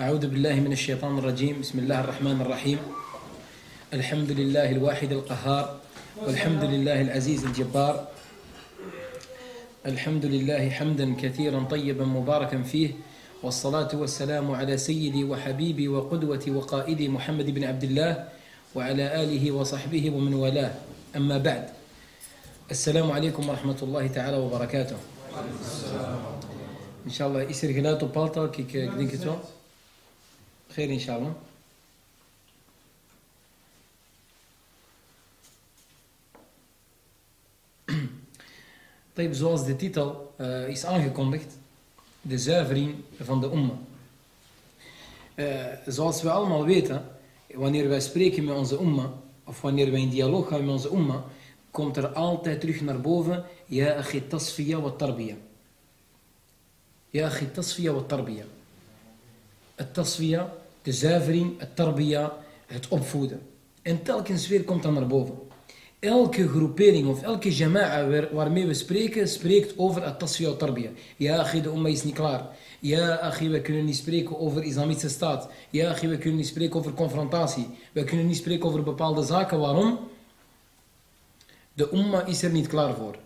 أعوذ بالله من الشيطان الرجيم. بسم الله الرحمن الرحيم. الحمد لله الواحد القهار والحمد لله العزيز الجبار. الحمد لله حمدا كثيرا طيبا مباركا فيه. والصلاة والسلام على سيدي وحبيبي وقدوتي وقائدي محمد بن عبد الله وعلى آله وصحبه ومن والاه. أما بعد السلام عليكم ورحمة الله تعالى وبركاته. إن شاء الله يصير هنا بالطا كي كدينكتو خير إن شاء الله. طيب زواز دي تيتل إس أنجكوندكت دي زافرين فان دي أمة Uh, zoals we allemaal weten, wanneer wij spreken met onze umma, of wanneer wij in dialoog gaan met onze umma, komt er altijd terug naar boven, ja akhi tasfiya wa tarbiya. Ja akhi tasfiya wa tarbiya. Het tasfiya, de zuivering, het tarbiya, het opvoeden. En telkens weer komt dat naar boven. Elke groepering of elke jama'a waarmee we spreken, spreekt over het tasfiya wa tarbiya. Ja de umma is niet klaar. Ja we kunnen niet spreken over islamitische staat. Ja we kunnen niet spreken over confrontatie. We kunnen niet spreken over bepaalde zaken. Waarom? De umma is er niet klaar voor.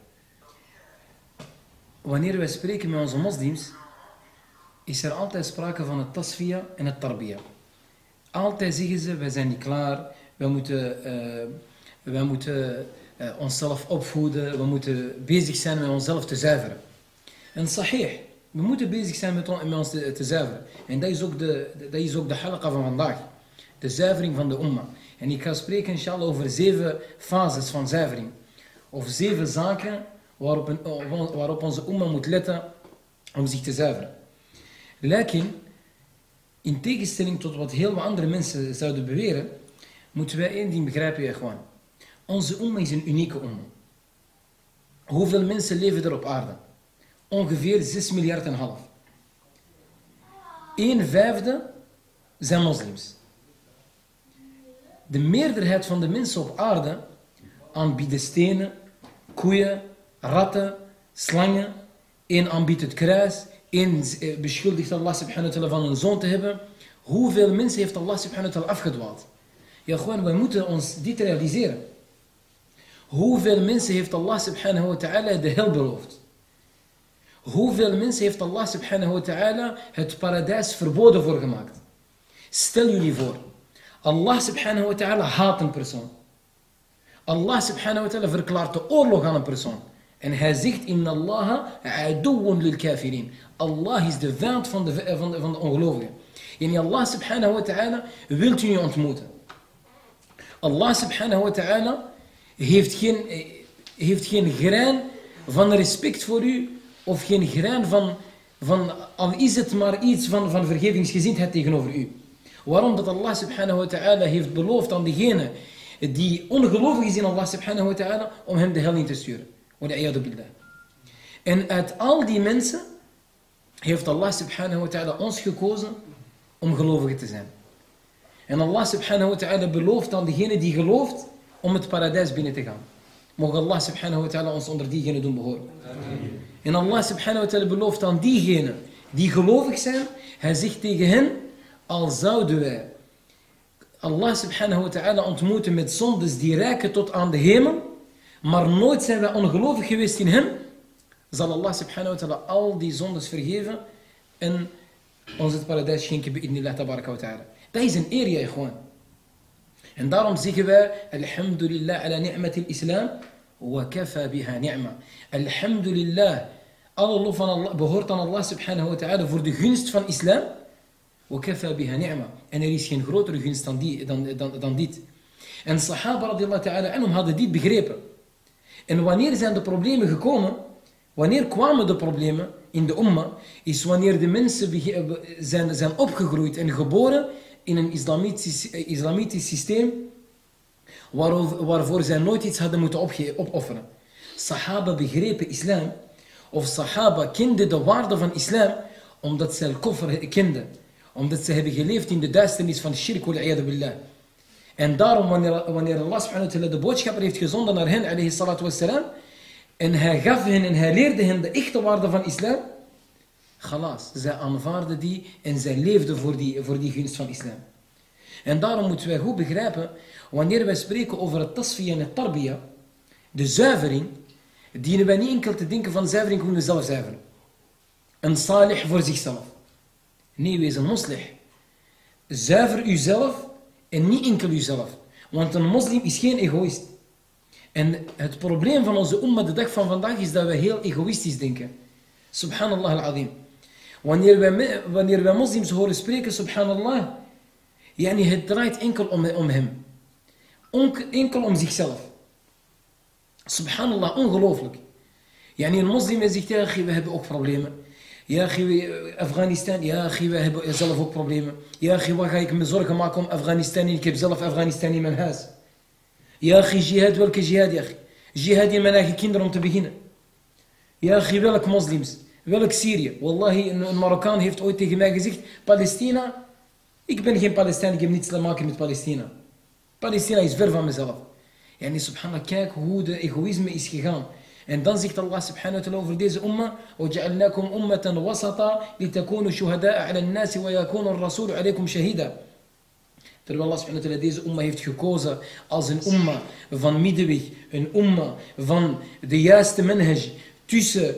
Wanneer wij spreken met onze moslims, is er altijd sprake van het tasfiya en het tarbiya. Altijd zeggen ze, wij zijn niet klaar, wij moeten, uh, wij moeten uh, onszelf opvoeden, we moeten bezig zijn met onszelf te zuiveren. En sahih, we moeten bezig zijn met, on, met ons te, zuiveren. En dat is, ook de, dat is ook de halqa van vandaag. De zuivering van de umma. En ik ga spreken inshallah over zeven fases van zuivering. Of zeven zaken waarop, een, waarop onze umma moet letten om zich te zuiveren. Lekin, in tegenstelling tot wat heel wat andere mensen zouden beweren, moeten wij één ding begrijpen, gewoon. Onze umma is een unieke umma. Hoeveel mensen leven er op aarde? Ongeveer 6 miljard en half. Een vijfde zijn moslims. De meerderheid van de mensen op aarde aanbieden stenen, koeien, ratten, slangen. Eén aanbiedt het kruis, één beschuldigt Allah subhanahu wa ta'ala van een zoon te hebben. Hoeveel mensen heeft Allah subhanahu wa ta'ala afgedwaald? Ja, gewoon, wij moeten ons dit realiseren. Hoeveel mensen heeft Allah subhanahu wa ta'ala de hel beloofd? Hoeveel mensen heeft Allah subhanahu wa ta'ala het paradijs verboden voor gemaakt? Stel jullie voor, Allah subhanahu wa ta'ala haat een persoon. Allah subhanahu wa ta'ala verklaart de oorlog aan een persoon. En hij zegt, inna Allah aduwwun lil kafirin. Allah is de vijand van de, van de, van de ongelovigen. En Allah subhanahu wa ta'ala wilt u ontmoeten. Allah subhanahu wa ta'ala heeft geen, heeft geen grein van respect voor u, of geen grein van, van al is het maar iets van, van vergevingsgezindheid tegenover u. Waarom? Dat Allah subhanahu wa ta'ala heeft beloofd aan degene die ongelovig is in Allah subhanahu wa ta'ala, om hem de hel in te sturen. billah. En uit al die mensen heeft Allah subhanahu wa ta'ala ons gekozen om gelovigen te zijn. En Allah subhanahu wa ta'ala belooft aan degene die gelooft om het paradijs binnen te gaan. Mogen Allah subhanahu wa ta'ala ons onder diegenen doen behoren. Amen. En Allah subhanahu wa ta'ala belooft aan diegenen die gelovig zijn, hij zegt tegen hen, al zouden wij Allah subhanahu wa ta'ala ontmoeten met zondes die reiken tot aan de hemel, maar nooit zijn wij ongelovig geweest in hem, zal Allah subhanahu wa ta'ala al die zondes vergeven en ons het paradijs schenken bi'idnillah tabaraka wa ta'ala. Dat is een eer, ja, gewoon. عندهم زكبة الحمد لله على نعمة الإسلام وكفى بها نعمة. الحمد لله الله فن الله بهرتنا الله سبحانه وتعالى فور دي غنست فان إسلام وكفى بها نعمة. أنا ليس كان غروتر غنست دي دان, دان, دان ديت أن صحابة رضي الله تعالى عنهم هذا ديت بغريبة. أن وانير زين دو بروبليم غكومة وانير كوامة دو بروبليم in de umma is wanneer de mensen zijn, zijn opgegroeid en geboren in een islamitisch, islamitisch systeem waarvoor zij nooit iets hadden moeten opofferen. Sahaba begrepen islam, of sahaba kenden de waarde van islam, omdat zij al koffer kenden. Omdat ze hebben geleefd in de duisternis van shirk wal billah. En daarom, wanneer, wanneer Allah subhanahu wa ta'ala de boodschapper heeft gezonden naar hen, alayhi salatu wassalam, en hij gaf hen en hij leerde hen de echte waarde van islam, Zij aanvaarden die en zij leefden voor die, voor die gunst van islam. En daarom moeten wij goed begrijpen, wanneer wij spreken over het tasfiya en het tarbiya, de zuivering, dienen wij niet enkel te denken van zuivering hoe we zelf zuiveren. Een salih voor zichzelf. Nee, wees een moslih. Zuiver uzelf en niet enkel uzelf. Want een moslim is geen egoïst. En het probleem van onze umma de dag van vandaag is dat we heel egoïstisch denken. Subhanallah al-azim. Wanneer wij, wanneer wij moslims horen spreken, subhanallah, yani het draait enkel om, om hem. Enkel om zichzelf. Subhanallah, ongelooflijk. Yani een moslim zegt, ja, we hebben ook problemen. Ja, Afghanistan, ja, we hebben zelf ook problemen. Ja, wat ga ik me zorgen maken om Afghanistan? Ik heb zelf Afghanistan in mijn huis. Ja, jihad, welke jihad, ja? Jihad in mijn eigen kinderen om te beginnen. Ja, welk moslims? Welk Syrië? Wallahi, een Marokkaan heeft ooit tegen mij gezegd, Palestina, ik ben geen Palestijn, ik heb niets te maken met Palestina. Palestina is ver van mezelf. En subhanallah, kijk hoe de egoïsme is gegaan. En dan zegt Allah subhanahu wa ta'ala over deze umma, وَجَعَلْنَاكُمْ أُمَّةً وَسَطًا لِتَكُونُوا شُهَدَاءَ عَلَى النَّاسِ وَيَكُونَ الرَّسُولُ عَلَيْكُمْ شَهِيدًا Terwijl Allah subhanahu wa ta'ala deze umma heeft gekozen als een umma van middenweg, een umma van de juiste manhaj, tussen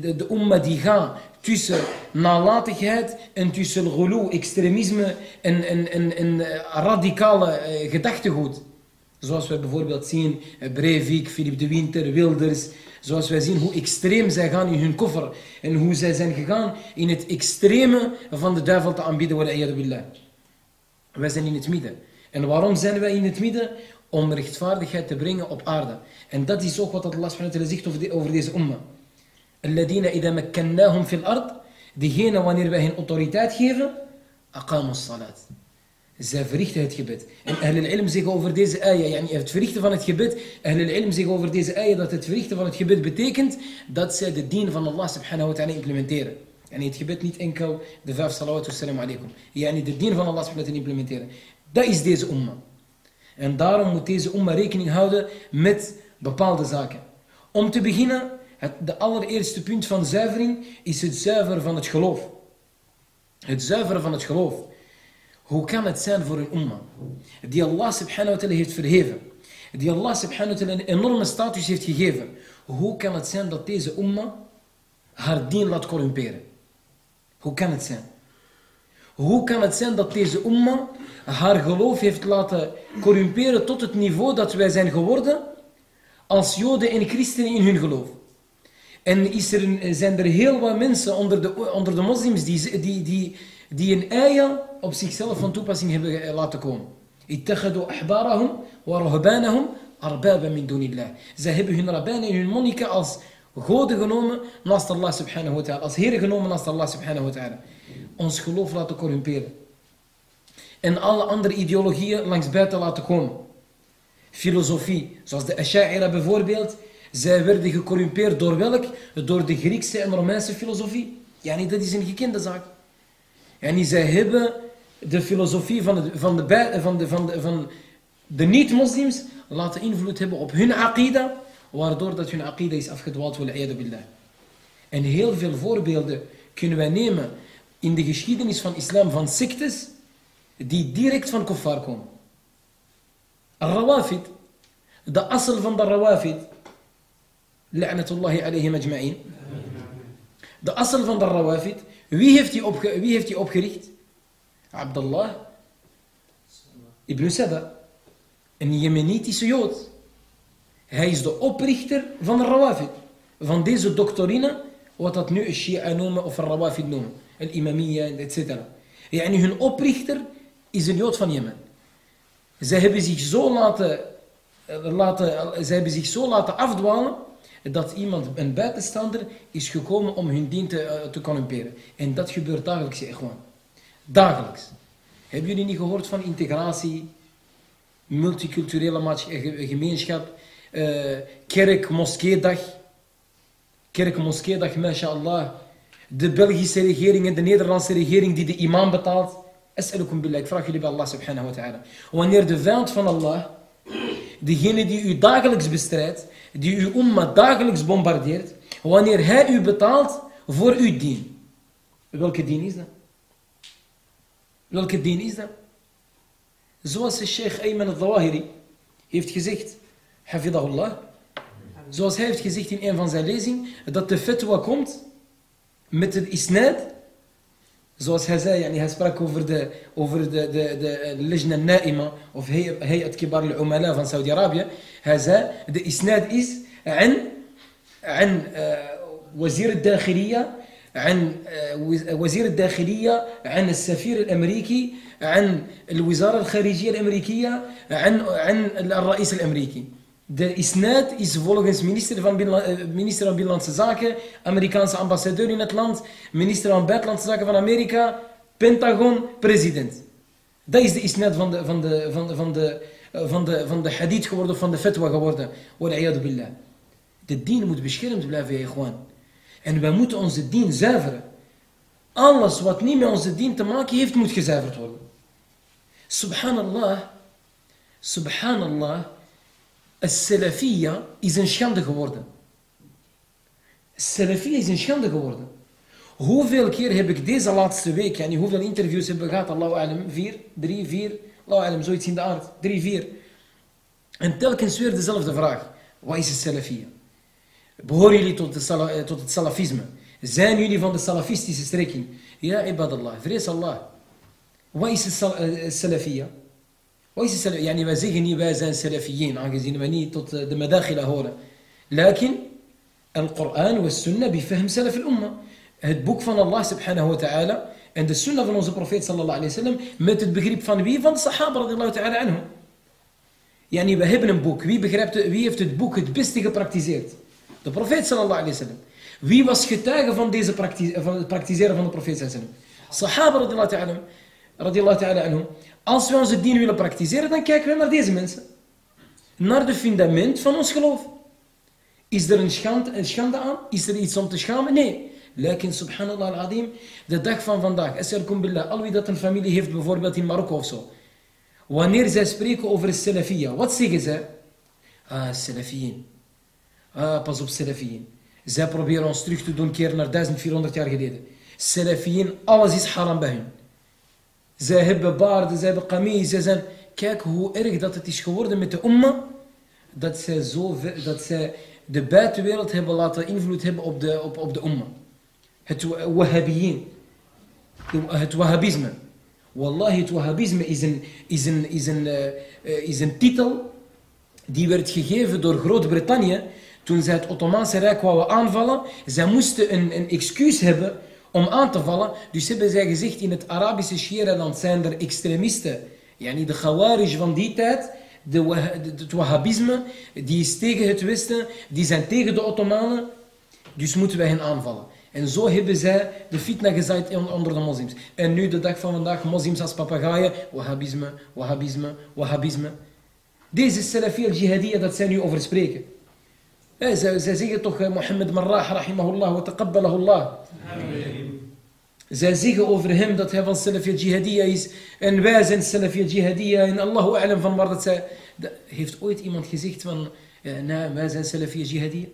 de, de umma die gaat tussen nalatigheid en tussen ghulu, extremisme en, en, en, en radicale uh, gedachtegoed. Zoals we bijvoorbeeld zien, Breivik, Philip de Winter, Wilders. Zoals wij zien hoe extreem zij gaan in hun koffer. En hoe zij zijn gegaan in het extreme van de duivel te aanbieden. Wij zijn in het midden. En waarom zijn wij in het midden? Om rechtvaardigheid te brengen op aarde. En dat is ook wat Allah zegt over, over deze umma. Alladina idha makkannahum fil ard. Diegene wanneer wij hen autoriteit geven, aqamu salat. Zij verrichten het gebed. En Ahlul Ilm zeggen over deze ayah, yani het verrichten van het gebed, Ahlul Ilm zeggen over deze ayah dat het verrichten van het gebed betekent dat zij de dien van Allah subhanahu wa ta'ala implementeren. En het gebed niet enkel de vijf salawat wa salam alaikum. Yani de dien van Allah subhanahu wa ta'ala implementeren. Dat is deze umma. En daarom moet deze umma rekening houden met bepaalde zaken. Om te beginnen, het de allereerste punt van zuivering is het zuiveren van het geloof. Het zuiveren van het geloof. Hoe kan het zijn voor een umma die Allah subhanahu wa ta'ala heeft verheven, die Allah subhanahu wa ta'ala een enorme status heeft gegeven. Hoe kan het zijn dat deze umma haar dien laat corrumperen? Hoe kan het zijn? Hoe kan het zijn dat deze umma haar geloof heeft laten corrumperen tot het niveau dat wij zijn geworden als joden en christenen in hun geloof? En is er, zijn er heel wat mensen onder de, onder de moslims die, die, die, die een ayah op zichzelf van toepassing hebben laten komen. Zij hebben hun rabbijnen en hun monniken als goden genomen naast Allah subhanahu wa ta'ala. Als heren genomen naast Allah subhanahu wa ta'ala. Ons geloof laten corrumperen. En alle andere ideologieën langs buiten laten komen. Filosofie, zoals de Asha'ira bijvoorbeeld. Zij werden gecorrumpeerd door welk? Door de Griekse en Romeinse filosofie. Ja, niet, dat is een gekende zaak. En zij hebben de filosofie van de, van de, van de, van de, van de niet-moslims laten invloed hebben op hun aqida, waardoor dat hun aqida is afgedwaald, billah. En heel veel voorbeelden kunnen wij nemen in de geschiedenis van islam van sectes die direct van kuffar komen. Rawafid, de assel van de Rawafid, la'natullahi alayhim ajma'in. De assel van de Rawafid, wie heeft die, opge wie heeft die opgericht? Abdullah ibn Saba, een Jemenitische Jood. Hij is de oprichter van de Rawafid. Van deze doctrine, wat dat nu Shia noemen of een Rawafid noemen. Een Imamiyya, etc. Yani hun oprichter is een Jood van Jemen. Zij hebben zich zo laten, laten, zij hebben zich zo laten afdwalen dat iemand, een buitenstaander, is gekomen om hun dien te, uh, corrumperen. En dat gebeurt dagelijks, gewoon. Dagelijks. Hebben jullie niet gehoord van integratie, multiculturele eh, gemeenschap, uh, kerk, moskeedag, kerk, moskeedag, mashallah. De Belgische regering en de Nederlandse regering die de imam betaalt. As'alukum billah, ik vraag jullie bij Allah subhanahu wa ta'ala. Wanneer de vijand van Allah, degene die u dagelijks bestrijdt, die uw umma dagelijks bombardeert, wanneer hij u betaalt voor uw dien. Welke dien is dat? Welke dien is dat? Zoals de Sheikh Ayman al-Zawahiri heeft gezegd, hafidahullah, zoals hij heeft gezegd in een van zijn lezingen, dat de fatwa komt met het isnad, زوز هذا يعني هاسبراك اوفر دا اوفر دا دا دا اللجنة النائمة وفي هيئه كبار العملاء في سعودي أرابيا. هذا إسناد اس عن عن آه، وزير الداخلية عن آه، وزير الداخلية عن السفير الأمريكي عن الوزارة الخارجية الأمريكية عن عن الرئيس الأمريكي. De isnaad is volgens minister van, minister van Binnenlandse Zaken, Amerikaanse ambassadeur in het land, minister van Buitenlandse Zaken van Amerika, Pentagon, president. Dat is de isnaad van de, van de, van de, van de, van de, van de hadith geworden, van de fatwa geworden. Billah. De dien moet beschermd blijven, gewoon. En wij moeten onze dien zuiveren. Alles wat niet met onze dien te maken heeft, moet gezuiverd worden. Subhanallah, subhanallah, Salafiyya is een schande geworden. Salafiyya is een schande geworden. Hoeveel keer heb ik deze laatste week, en hoeveel interviews hebben we gehad, Allahu alam, vier, drie, vier, Allahu alam, zoiets in de aard, drie, vier. En telkens weer dezelfde vraag. Wat is het Salafiyya? Behoren jullie tot, de, tot het salafisme? Zijn jullie van de salafistische strekking? Ja, ibadallah, vrees Allah. Wat is het salafiyya? Wat is het salafiyya? Yani wij zeggen niet wij zijn salafiyin, aangezien wij niet tot de madakhila horen. Lakin, al-Quran wa sunnah bifahm salaf al-umma. Het boek van Allah subhanahu wa ta'ala en de sunnah van onze profeet sallallahu alayhi wa sallam met het begrip van wie? Van de sahaba radiyallahu ta'ala anhum. Yani, we hebben een boek. Wie, begrijpt, wie heeft het boek het beste gepraktiseerd? De profeet sallallahu alayhi wa sallam. Wie was getuige van, deze van het praktiseren van de profeet sallallahu alayhi wa sallam? Sahaba radiyallahu ta'ala, radiyallahu ta'ala anhum. Als we onze dien willen praktiseren, dan kijken we naar deze mensen. Naar de fundament van ons geloof. Is er een schande, schande aan? Is er iets om te schamen? Nee. Lekin, subhanallah al-azim, de dag van vandaag, as'alkum billah, al wie dat een familie heeft, bijvoorbeeld in Marokko of zo. Wanneer zij spreken over salafiyya, wat zeggen zij? Ah, salafiyin. Ah, pas op salafiyin. Zij proberen ons terug te doen keren naar 1400 jaar geleden. Salafiyin, alles is haram bij hun. Zij hebben baarden, zij hebben kamees, zij zijn... Kijk hoe erg dat het is geworden met de umma, dat zij, zo, dat zij de buitenwereld hebben laten invloed hebben op de, op, op de umma. Het wahhabiyin. Het wahhabisme. Wallahi, het wahhabisme is een, is een, is een, uh, is een titel die werd gegeven door Groot-Brittannië toen zij het Ottomaanse Rijk wouden aanvallen. Zij moesten een, een excuus hebben om aan te vallen. Dus hebben zij gezegd, in het Arabische Shira-land zijn er extremisten. Yani de Khawarij van die tijd, de, het Wahhabisme, die is tegen het Westen, die zijn tegen de Ottomanen. Dus moeten wij hen aanvallen. En zo hebben zij de fitna gezaaid onder de moslims. En nu de dag van vandaag, moslims als papegaaien, wahhabisme, wahhabisme, wahhabisme. Deze Salafi al-Jihadiyya dat zij nu over spreken. إيه، زازيغتوخ محمد من راح رحمه الله وتقبله الله. زازيغ اوفر هيم دوت هيفن سلفيه جهادية از ان بازن سلفيه جهادية. إن الله أعلم فان مرضت هيفت أويت إيمان خزيكت من آه، نا مازن سلفيه جهادية.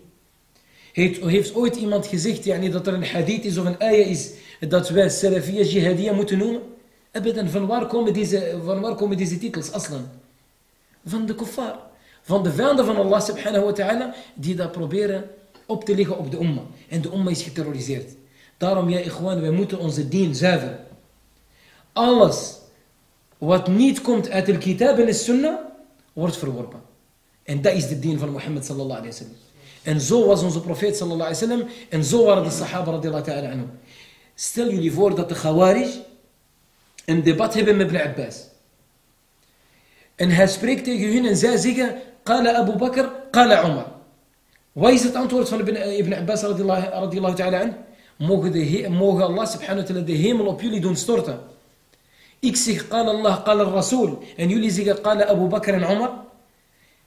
هيت هيفت أويت إيمان خزيكت يعني دوت ان حديث از آية از دوت بان سلفيه جهادية متنوم ابدا فان وار كوميديز فان وار كوميديز تيتلز أصلا. فان دو كفار. Van de vijanden van Allah subhanahu wa ta'ala, die dat proberen op te leggen op de umma. En de umma is geterroriseerd. Daarom, ja, ikhwan, wij moeten onze dien zuiveren. Alles wat niet komt uit de kitab en de sunnah, wordt verworpen. En dat is de dien van Mohammed sallallahu alayhi wa sallam. En zo was onze profeet sallallahu alayhi wa sallam. En zo waren de sahaba radiyallahu ta'ala anhu. Stel jullie voor dat de Khawarij een debat hebben met Ibn Abbas. En hij spreekt tegen hun en zij zeggen, Qala Abu Bakr, Qala Umar. Wat is het antwoord van Ibn, Ibn Abbas radiyallahu ta'ala anhu? Mogen, de, mogen Allah subhanahu wa ta'ala de hemel op jullie doen storten. Ik zeg, Qala Allah, Qala Rasul. En jullie zeggen, Qala Abu Bakr en Umar.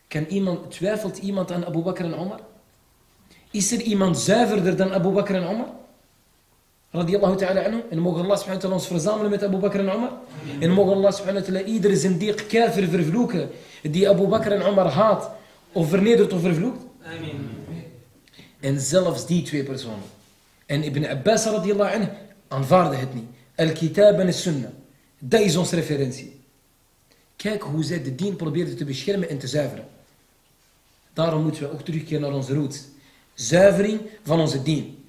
Kan iemand, twijfelt iemand aan Abu Bakr en Umar? Is er iemand zuiverder dan Abu Bakr en Omar? Radiallahu ta'ala anhu. En mogen Allah subhanahu wa ta'ala ons verzamelen met Abu Bakr Die Abu Bakr en Omar haat. Of vernedert of vervloekt. Amen. En zelfs die twee personen. En Ibn Abbas radiallahu anhu aanvaarde het niet. Al-Kitab en Sunnah. Dat is onze referentie. Kijk hoe zij de dien probeerden te beschermen en te zuiveren. Daarom moeten we ook terugkeren naar onze roots. Zuivering van onze dien.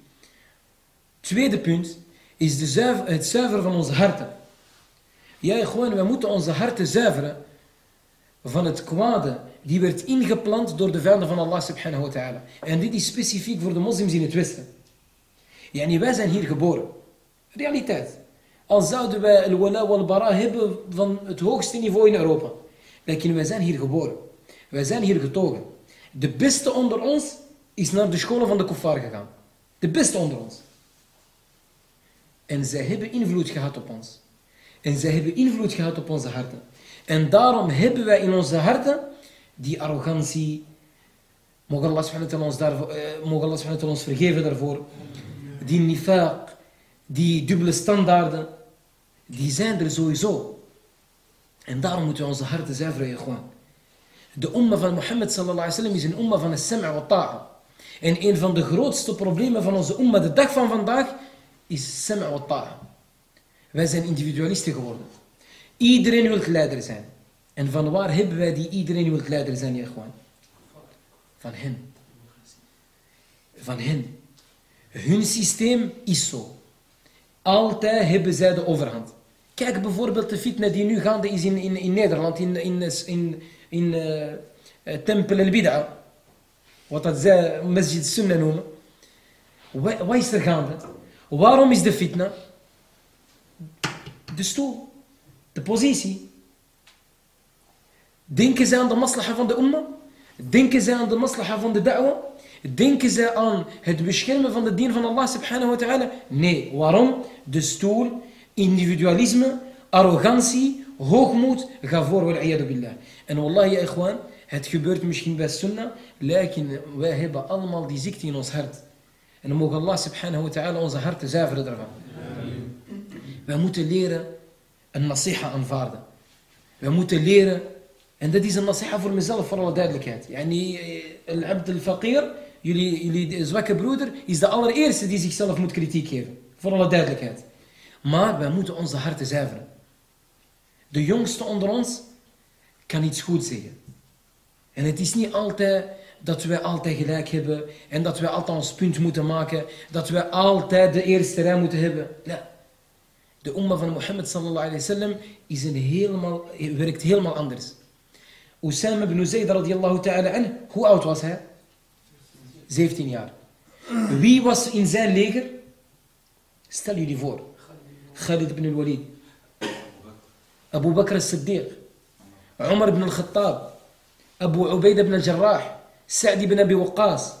Tweede punt is de zuiver, het zuiveren van onze harten. Ja, gewoon, we moeten onze harten zuiveren van het kwade die werd ingeplant door de vijanden van Allah subhanahu wa ta'ala. En dit is specifiek voor de moslims in het westen. Yani wij zijn hier geboren. Realiteit. Al zouden wij al-wala wal-bara hebben van het hoogste niveau in Europa. Lekker, wij zijn hier geboren. Wij zijn hier getogen. De beste onder ons is naar de scholen van de kuffar gegaan. De beste onder ons. En zij hebben invloed gehad op ons. En zij hebben invloed gehad op onze harten. En daarom hebben wij in onze harten die arrogantie. Mogen Allah subhanahu ons, daarvoor, eh, ons vergeven daarvoor. Die nifaq, die dubbele standaarden, die zijn er sowieso. En daarom moeten we onze harten zuiveren, gewoon. De umma van Mohammed sallallahu alaihi wasallam is een umma van as-sam' wa ta'a. En een van de grootste problemen van onze umma de dag van vandaag is sam' wa ta'a. Wij zijn individualisten geworden. Iedereen wil leider zijn. En van waar hebben wij die iedereen wil leider zijn, ja? Van hen. Van hen. Hun systeem is zo. Altijd hebben zij de overhand. Kijk bijvoorbeeld de fitna die nu gaande is in, in, in Nederland, in, in, in, in uh, Tempel al-Bid'a. Wat dat zij Masjid Sunnah noemen. Wat is er gaande? Waarom is de fitna? De stoel. De positie. Denken zij aan de maslaha van de umma? Denken zij aan de maslaha van de da'wa? Denken zij aan het beschermen van de dien van Allah subhanahu wa ta'ala? Nee. Waarom? De stoel, individualisme, arrogantie, hoogmoed, ga voor, wal billah. En wallahi, ikhwan, het gebeurt misschien bij sunnah, lijken wij hebben allemaal die ziekte in ons hart. En dan mogen Allah subhanahu wa ta'ala onze harten zuiveren daarvan. Wij moeten leren een nasiha aanvaarden. Wij moeten leren, en dat is een nasiha voor mezelf, voor alle duidelijkheid. Yani, al-abd al-faqir, jullie, jullie zwakke broeder, is de allereerste die zichzelf moet kritiek geven. Voor alle duidelijkheid. Maar wij moeten onze harten zuiveren. De jongste onder ons kan iets goed zeggen. En het is niet altijd dat wij altijd gelijk hebben en dat wij altijd ons punt moeten maken, dat wij altijd de eerste rij moeten hebben. Nee. De umma van Mohammed sallallahu alayhi wa sallam is een helemaal, werkt helemaal anders. Usama ibn Zayd radiyallahu ta'ala an, hoe oud was hij? 17 jaar. Wie was in zijn leger? Stel jullie voor. Khalid ibn al-Walid. Abu Bakr al-Siddiq. Umar ibn al-Khattab. Abu Ubaidah ibn al-Jarrah. Sa'd ibn Abi Waqqas.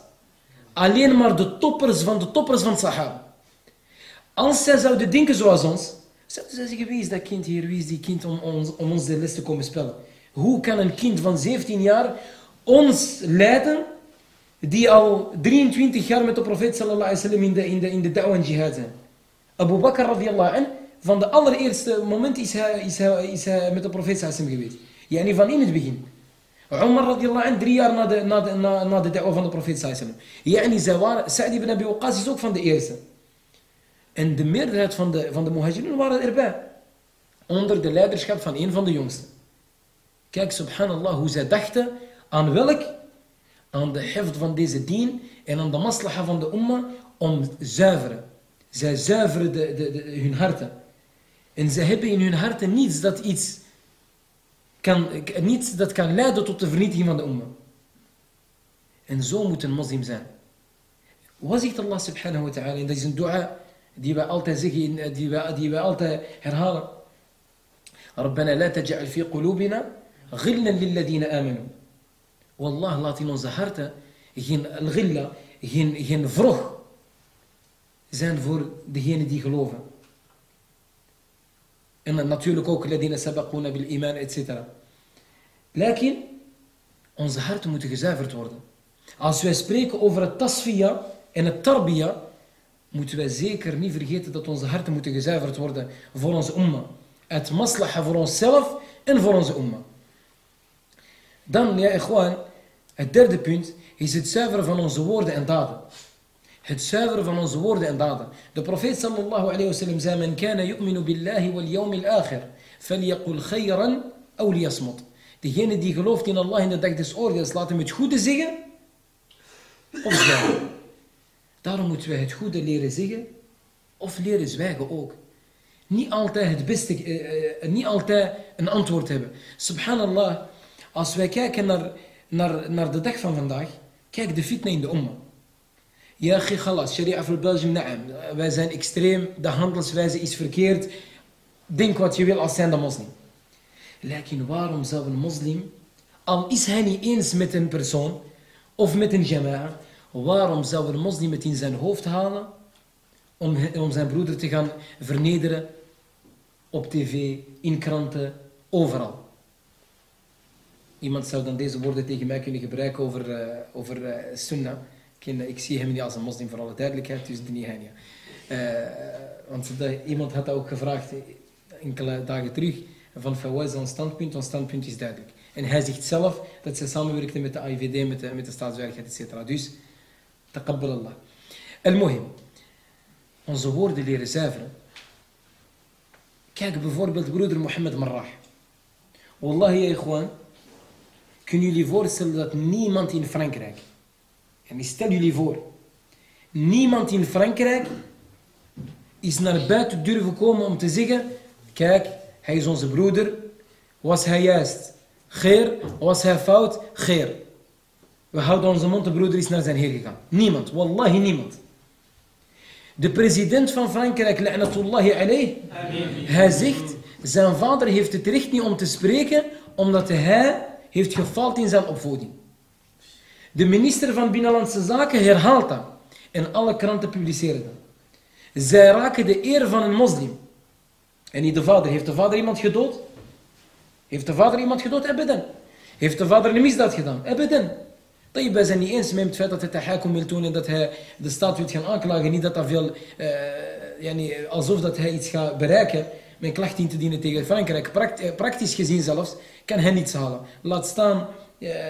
Alleen maar de toppers van de toppers van Sahaba. Als zij zouden denken zoals ons, zouden zij zeggen, wie is dat kind hier, wie is die kind om ons, om ons de les te komen spellen? Hoe kan een kind van 17 jaar ons leiden, die al 23 jaar met de profeet sallallahu alaihi wasallam in de, in de, in de da'wa en jihad zijn? Abu Bakr radiyallahu anh, van de allereerste moment is hij, is hij, is hij met de profeet sallallahu alaihi geweest. Yani van in het begin. Umar radiallahu anh, drie jaar na de, na de, na, de van de profeet sallallahu alaihi wasallam. Yani zij waren, Sa'd ibn Abi Waqqas ook van de eerste. En de meerderheid van de, van de muhajirin waren erbij. Onder de leiderschap van een van de jongsten. Kijk, subhanallah, hoe zij dachten aan welk? Aan de heft van deze dien en aan de maslaha van de umma om zuiveren. Zij zuiveren de, de, hun harten. En zij hebben in hun harten niets dat iets kan, niets dat kan leiden tot de vernietiging van de umma. En zo moet een moslim zijn. Wat zegt Allah subhanahu wa ta'ala? En dat is een dua die wij altijd zeggen, die wij, die wij altijd herhalen. ربنا لا تجعل في قلوبنا غلا للذين آمنوا. Wallah, laat in onze harten geen ghilla, geen, geen vrog zijn voor degenen die geloven. En natuurlijk ook ladina sabaquna bil iman, etc. Lakin, onze harten moeten gezuiverd worden. Als wij spreken over het tasfiya en het tarbiya, moeten wij zeker niet vergeten dat onze harten moeten gezuiverd worden voor onze umma. Het maslaha voor onszelf en voor onze umma. Dan, ja, ikhwan, het derde punt is het zuiveren van onze woorden en daden. Het zuiveren van onze woorden en daden. De profeet sallallahu alayhi wa sallam zei, Men kana yu'minu billahi wal yawmil akhir, falyaqul khayran aw liyasmut. Degene die gelooft in Allah in de dag des oordeels, laat hem het goede zeggen of. Daarom moeten wij het goede leren zeggen of leren zwijgen ook. Niet altijd het beste, eh, eh, niet altijd een antwoord hebben. Subhanallah, als wij kijken naar, naar, naar de dag van vandaag, kijk de fitna in de umma. Ja, khalas, sharia voor Belgium, naam. Wij zijn extreem, de handelswijze is verkeerd. Denk wat je wil als zijnde moslim. Lekin waarom zou een moslim, al is hij niet eens met een persoon of met een jama'a, waarom zou een moslim het in zijn hoofd halen om, om zijn broeder te gaan vernederen op tv, in kranten, overal? Iemand zou dan deze woorden tegen mij kunnen gebruiken over, uh, over uh, sunnah. Ik, ik, zie hem niet als een moslim, voor alle duidelijkheid, dus die niet hij niet. Want iemand had dat ook gevraagd enkele dagen terug van Fawaz ons standpunt. Ons standpunt is duidelijk. En hij zegt zelf dat ze samenwerkte met de AIVD, met de, met de staatsveiligheid, etc. Dus, taqabbal Allah. Al-Mohim. Onze woorden leren zuiveren. Kijk bijvoorbeeld broeder Mohammed Marrah. Wallahi, ya ikhwan. Kunnen jullie voorstellen dat niemand in Frankrijk, en stel jullie voor, niemand in Frankrijk is naar buiten durven komen om te zeggen, kijk, hij is onze broeder, was hij juist, geer, was hij fout, geer. We houden onze mond, de broeder is naar zijn heer gegaan. Niemand, wallahi niemand. De president van Frankrijk, la'natullahi alayh, hij zegt, zijn vader heeft het recht niet om te spreken, omdat hij heeft gefaald in zijn opvoeding. De minister van Binnenlandse Zaken herhaalt dat. En alle kranten publiceren dat. Zij raken de eer van een moslim. En niet de vader. Heeft de vader iemand gedood? Heeft de vader iemand gedood? Ebeden. Heeft de vader een misdaad gedaan? Ebeden. Dat wij zijn niet eens met het feit dat hij tahakum wil doen en dat hij de staat wil gaan aanklagen. Niet dat dat veel, uh, yani, alsof dat hij iets gaat bereiken met klacht in te dienen tegen Frankrijk. Praktisch gezien zelfs kan hij niets halen. Laat staan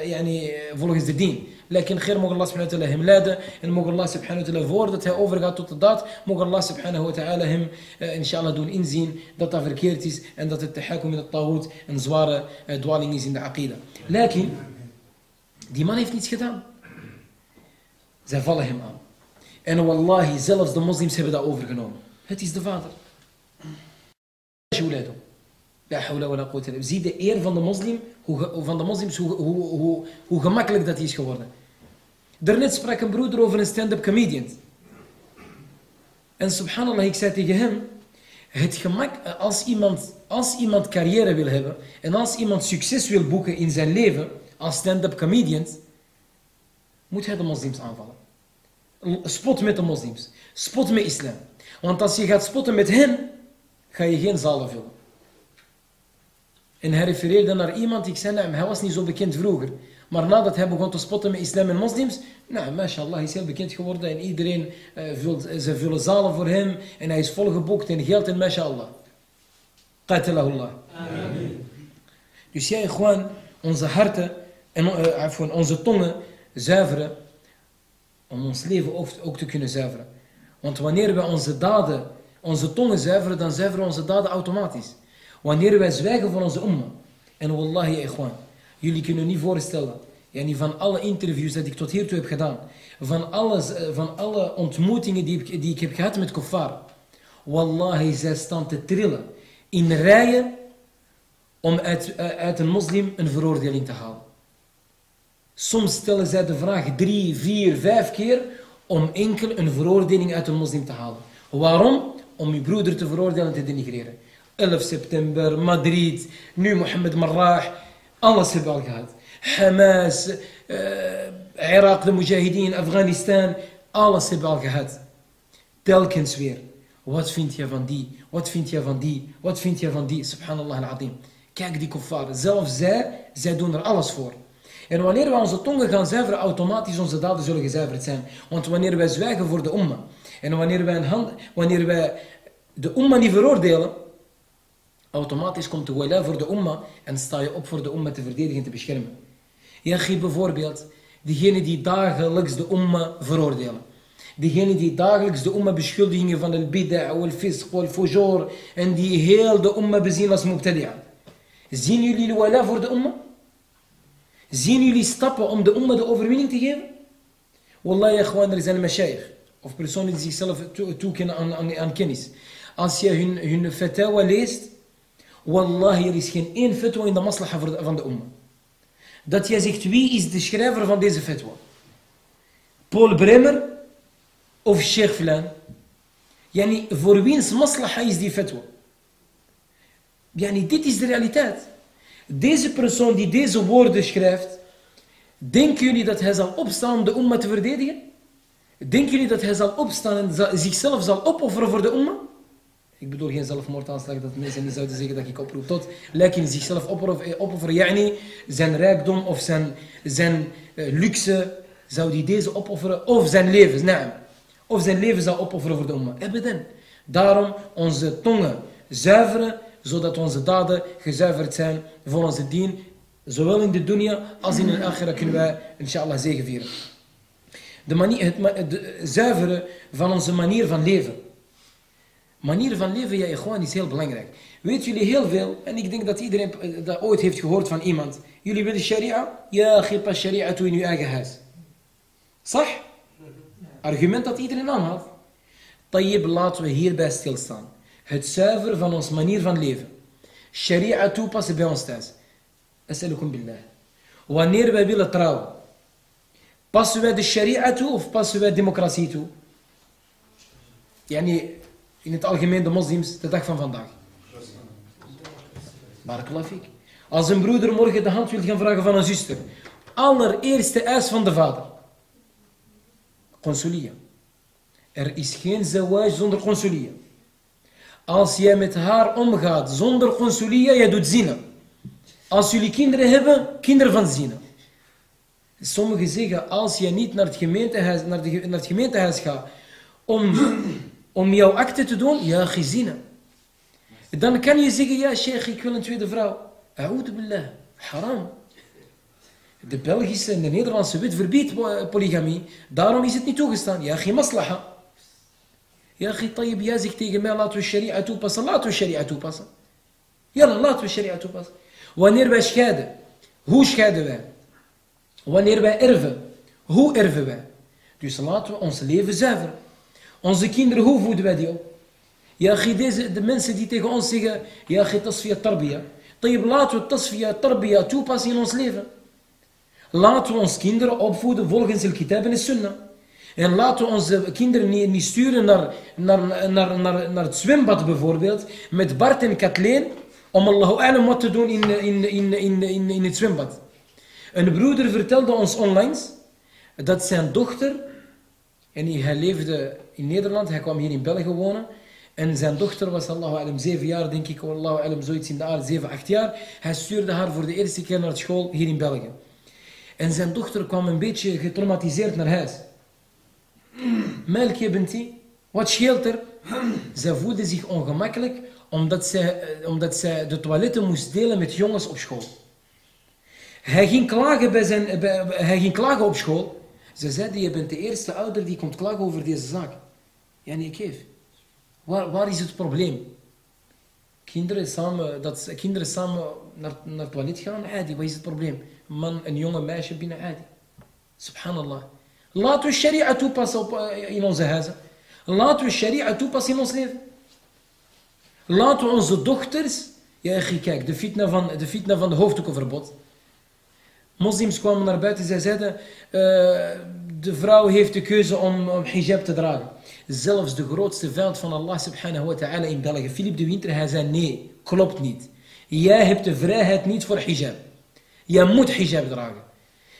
yani, volgens de dien. Lekin geer mogen Allah subhanahu wa ta'ala hem leiden en mogen Allah subhanahu wa ta'ala voordat hij overgaat tot de daad, mogen Allah subhanahu wa ta'ala hem uh, inshallah doen inzien dat dat verkeerd is en dat het tahakum in het tawhid een zware uh, dwaling is in de aqida. Lekin, die man heeft niets gedaan. Zij vallen hem aan. En wallahi, zelfs de moslims hebben dat overgenomen. Het is de vader. Zie de eer van de, moslim, hoe, van de moslims, hoe, hoe, hoe, hoe gemakkelijk dat is geworden. Daarnet sprak een broeder over een stand-up comedian. En subhanallah, ik zei tegen hem, het gemak, als iemand, als iemand carrière wil hebben, en als iemand succes wil boeken in zijn leven, als stand-up comedian, moet hij de moslims aanvallen. Spot met de moslims. Spot met islam. Want als je gaat spotten met hen, ga je geen zalen vullen. En hij refereerde naar iemand, ik zei, nou, hij was niet zo bekend vroeger. Maar nadat hij begon te spotten met islam en moslims, nou, mashallah, hij is heel bekend geworden en iedereen, uh, vult, ze vullen zalen voor hem en hij is volgeboekt in geld en mashallah. Qatilahullah. Amen. Dus jij gewoon onze harten en uh, onze tongen zuiveren om ons leven ook, te kunnen zuiveren. Want wanneer we onze daden, onze tongen zuiveren, dan zuiveren onze daden automatisch. Wanneer wij zwijgen van onze umma. En wallahi, ikhwan, jullie kunnen niet voorstellen. Yani van alle interviews dat ik tot hiertoe heb gedaan. Van, alles, van alle ontmoetingen die ik, die ik heb gehad met kuffar. Wallahi, zij staan te trillen. In rijen om uit, uit een moslim een veroordeling te halen. Soms stellen zij de vraag drie, vier, vijf keer om enkel een veroordeling uit een moslim te halen. Waarom? Om je broeder te veroordelen en te denigreren. 11 september, Madrid, nu Mohammed Marrah. Alles hebben we al gehad. Hamas, uh, Irak, de Mujahideen, Afghanistan. Alles hebben we al gehad. Telkens weer. Wat vind je van die? Wat vind je van die? Wat vind je van die? Subhanallah al-azim. Kijk die kuffar. Zelfs zij, zij doen er alles voor. En wanneer we onze tongen gaan zuiveren, automatisch onze daden zullen gezuiverd zijn. Want wanneer wij zwijgen voor de umma, en wanneer wij, hand, wanneer wij de umma niet veroordelen, automatisch komt de wala voor de umma en sta je op voor de umma te verdedigen en te beschermen. Geef bijvoorbeeld diegenen die dagelijks de umma veroordelen. Diegenen die dagelijks de umma beschuldigingen van el bid'a, wal fisq, wal fujur en die heel de umma bezien als mubtadi'a. Zien jullie de wala voor de umma? Zien jullie stappen om de umma de overwinning te geven? Wallahi, gewoon er zijn mashayikh. Of personen die zichzelf toe- toekennen aan, aan, aan kennis. Als je hun, hun leest, wallahi, er is geen één fatwa in de de- van de umma. Dat jij zegt, wie is de schrijver van deze fatwa? Paul Bremer of Sheikh Flan? Yani, voor wiens maslaha is die fatwa? Yani, dit is de realiteit. Deze persoon die deze woorden schrijft, denken jullie dat hij zal opstaan om de umma te verdedigen? Denken jullie dat hij zal opstaan en zichzelf zal opofferen voor de umma? Ik bedoel geen zelfmoordaanslag, dat mensen zouden zeggen dat ik oproep tot. Lekker zichzelf opofferen, opofferen yani zijn rijkdom of zijn, zijn eh, luxe, zou hij deze opofferen, of zijn leven, naam. Of zijn leven zou opofferen voor de umma. Ebeden. Daarom onze tongen zuiveren, zodat onze daden gezuiverd zijn voor onze dien. Zowel in de dunya als in de akhira kunnen wij, inshallah, zegevieren. De manier, het de zuiveren van onze manier van leven. Manier van leven, ja, gewoon is heel belangrijk. Weet jullie heel veel, en ik denk dat iedereen eh, dat ooit heeft gehoord van iemand. Jullie willen sharia? Ja, geef pas sharia toe in uw eigen huis. Sah? Argument dat iedereen aanhaalt. Tayyib, laten we hierbij stilstaan. Het zuiveren van onze manier van leven. Sharia toepassen bij ons thuis. As'alukum billah. Wanneer wij willen trouwen, passen wij de sharia toe of passen wij democratie toe? Yani, in het algemeen de moslims, de dag van vandaag. Barakallah fiek. Als een broeder morgen de hand wil gaan vragen van een zuster. Allereerste eis van de vader. Consulia. Er is geen zawaj zonder consulia. Als jij met haar omgaat zonder consulia, jij doet zina. Als jullie kinderen hebben, kinderen van zina. Sommigen zeggen, als je niet naar het gemeentehuis, naar de, naar het gemeentehuis gaat om, om jouw akte te doen, ja, gezina. Dan kan je zeggen, ja, sheikh, ik wil een tweede vrouw. A'udhu haram. De Belgische en de Nederlandse wet verbiedt po- polygamie. Daarom is het niet toegestaan. Ja, geen maslaha. Ja, geen tayyib, jij zegt tegen mij, laten we sharia toepassen. Laten we sharia toepassen. Ja, laten we sharia toepassen. Wanneer wij scheiden, hoe scheiden wij? Wanneer wij erven, hoe erven wij? Dus laten we ons leven zuiveren. Onze kinderen, hoe voeden wij die op? Ja, gie deze, de mensen die tegen ons zeggen, ja, gie tasfiya tarbiya. Tayyib, laten we tasfiya tarbiya toepassen in ons leven. Laten we onze kinderen opvoeden volgens de kitab en de sunnah. En laten we onze kinderen niet, niet sturen naar, naar, naar, naar, naar het zwembad bijvoorbeeld, met Bart en Kathleen, om Allahu alam wat te doen in, in, in, in, in, in het zwembad. Een broeder vertelde ons onlangs dat zijn dochter, en hij leefde in Nederland, hij kwam hier in België wonen, en zijn dochter was, Allahu alam, zeven jaar, denk ik, Allahu alam, zoiets in de aard, zeven, acht jaar. Hij stuurde haar voor de eerste keer naar school hier in België. En zijn dochter kwam een beetje getraumatiseerd naar huis. Melk je binti, wat scheelt er? Zij voelde zich ongemakkelijk omdat zij, eh, omdat zij de toiletten moest delen met jongens op school. Hij ging klagen, bij zijn, hij ging klagen op school. Ze zeiden, je bent de eerste ouder die komt klagen over deze zaak. Ja, nee, keef. Waar, waar is het probleem? Kinderen samen, dat kinderen samen naar, naar het toilet gaan, adi, wat is het probleem? Een man en jonge meisje binnen, adi. Subhanallah. Laten we sharia toepassen eh, in onze huizen. Laten we sharia toepassen in ons leven. Laten we onze dochters... Ja, kijk, de fitna van de, fitna van de hoofddoekenverbod. Moslims kwamen naar buiten, zij zeiden... eh, de vrouw heeft de keuze om, hijab te dragen. Zelfs de grootste vijand van Allah subhanahu wa ta'ala in België, Philip de Winter, hij zei nee, klopt niet. Jij hebt de vrijheid niet voor hijab. Jij moet hijab dragen.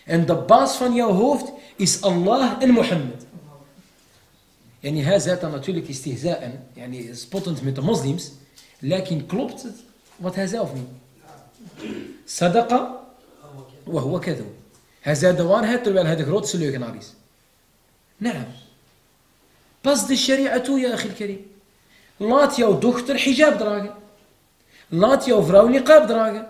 En de baas van jouw hoofd is Allah en Mohammed. Yani hij zei dan natuurlijk istihza'en, yani spottend met de moslims. Lekin klopt het wat hij zelf niet. Sadaqa wa huwa kadhub. Hij zei de waarheid terwijl hij de grootste leugenaar is. Nee. Pas de sharia toe, ja, akhil karim. Laat jouw dochter hijab dragen. Laat jouw vrouw niqab dragen.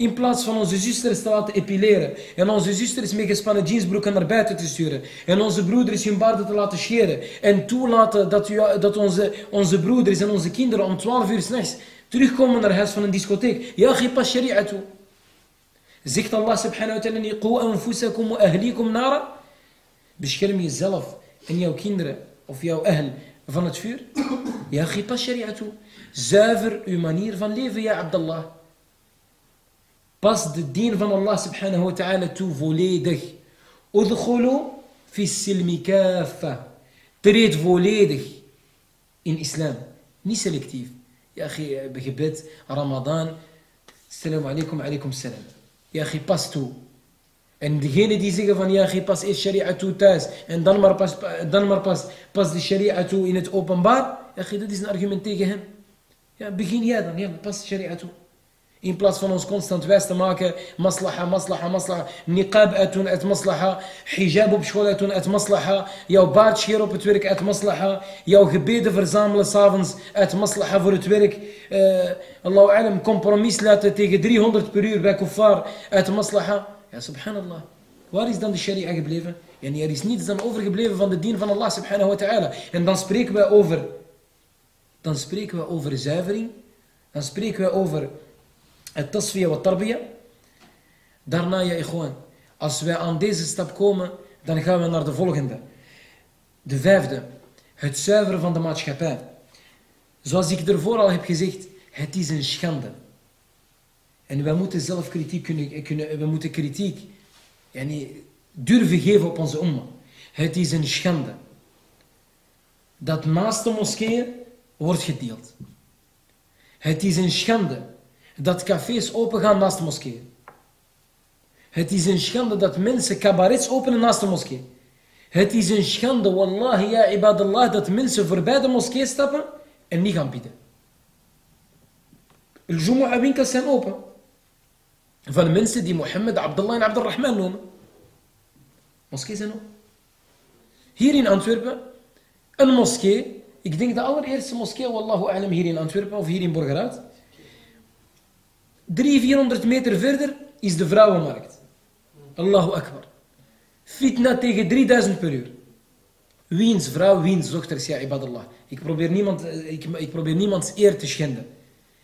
In plaats van onze zusters te laten epileren. En onze zusters met gespannen jeansbroeken naar buiten te sturen. En onze broeders hun baarden te laten scheren. En toelaten dat, u, dat onze, onze broeders en onze kinderen om 12 uur s'nachts terugkomen naar huis van een discotheek. Ja, pas sharia toe. Zegt Allah subhanahu wa ta'ala, Qu anfusakum wa ahlikum nara. Bescherm jezelf en jouw kinderen of jouw ahl van het vuur. Ja, pas sharia toe. Zuiver uw manier van leven, ja Abdallah. Pas de dien van Allah subhanahu wa ta'ala toe volledig. Udkhulu fi silmi kafa. Treed volledig in islam. Niet selectief. Ja, gebed, Ramadan. Assalamu alaikum, alaikum salam. Ja, pas toe. En degene die zeggen van ja, geef pas eerst sharia toe thuis en dan maar pas, dan maar pas, pas de sharia toe in het openbaar. Ja, dat is een argument tegen hem. Ja, begin jij dan. Ja, pas sharia toe. In plaats van ons constant wijs te maken, maslaha, maslaha, maslaha, niqab uitdoen uit maslaha, hijab op school uitdoen uit maslaha, jouw baard scheren op het werk uit maslaha, jouw gebeden verzamelen s'avonds uit maslaha voor het werk, uh, Allahu alam, compromis laten tegen 300 per uur bij kuffar uit maslaha. Ja, subhanallah. Waar is dan de sharia gebleven? En er is niets dan overgebleven van de dien van Allah subhanahu wa ta'ala. En dan spreken we over, dan spreken we over zuivering, dan spreken we over het wa tarbiya. Daarna, ja, ikhwan, als wij aan deze stap komen, dan gaan we naar de volgende. De vijfde, het zuiveren van de maatschappij. Zoals ik ervoor al heb gezegd, het is een schande. En wij moeten zelf kritiek kunnen, we moeten kritiek durven geven op onze umma. Het is een schande dat naast de moskeeën wordt gedeeld. Het is een schande dat cafés opengaan naast de moskee. Het is een schande dat mensen cabarets openen naast de moskee. Het is een schande, wallahi ya ibadallah, dat mensen voorbij de moskee stappen en niet gaan bidden. De Jumu'ah winkels zijn open. Van mensen die Mohammed, Abdullah en Abdurrahman noemen. Moskee zijn open. Hier in Antwerpen, een moskee. Ik denk de allereerste moskee, wallahu alam, hier in Antwerpen of hier in Borgerhout. 300, 400 meter verder is de vrouwenmarkt. Allahu Akbar. Fitna tegen 3000 per uur. Wiens vrouw, wiens dochters, ja ibadallah. Ik probeer, niemand, ik, ik probeer niemands eer te schenden.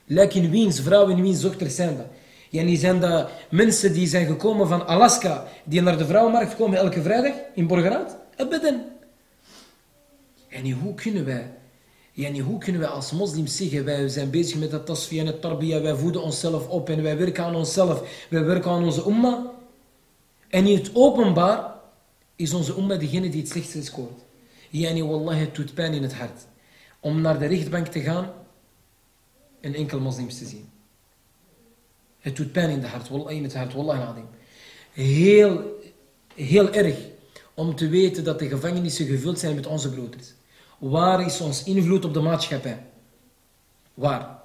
Lekker wiens vrouw en wiens dochters zijn dat. Yani zijn dat mensen die zijn gekomen van Alaska, die naar de vrouwenmarkt komen elke vrijdag in Borgerhout? Abadan. En hoe kunnen wij Yani, hoe kunnen wij als moslims zeggen, wij zijn bezig met het tasfiyah en het tarbiyah, wij voeden onszelf op en wij werken aan onszelf, wij werken aan onze umma. En in het openbaar is onze umma degene die het slechtste scoort. Yani, wallahi, het doet pijn in het hart. Om naar de rechtbank te gaan en enkel moslims te zien. Het doet pijn in, de hart, in het hart, wallahi nadim. Heel, heel erg om te weten dat de gevangenissen gevuld zijn met onze broeders. Waar is ons invloed op de maatschappij? Waar?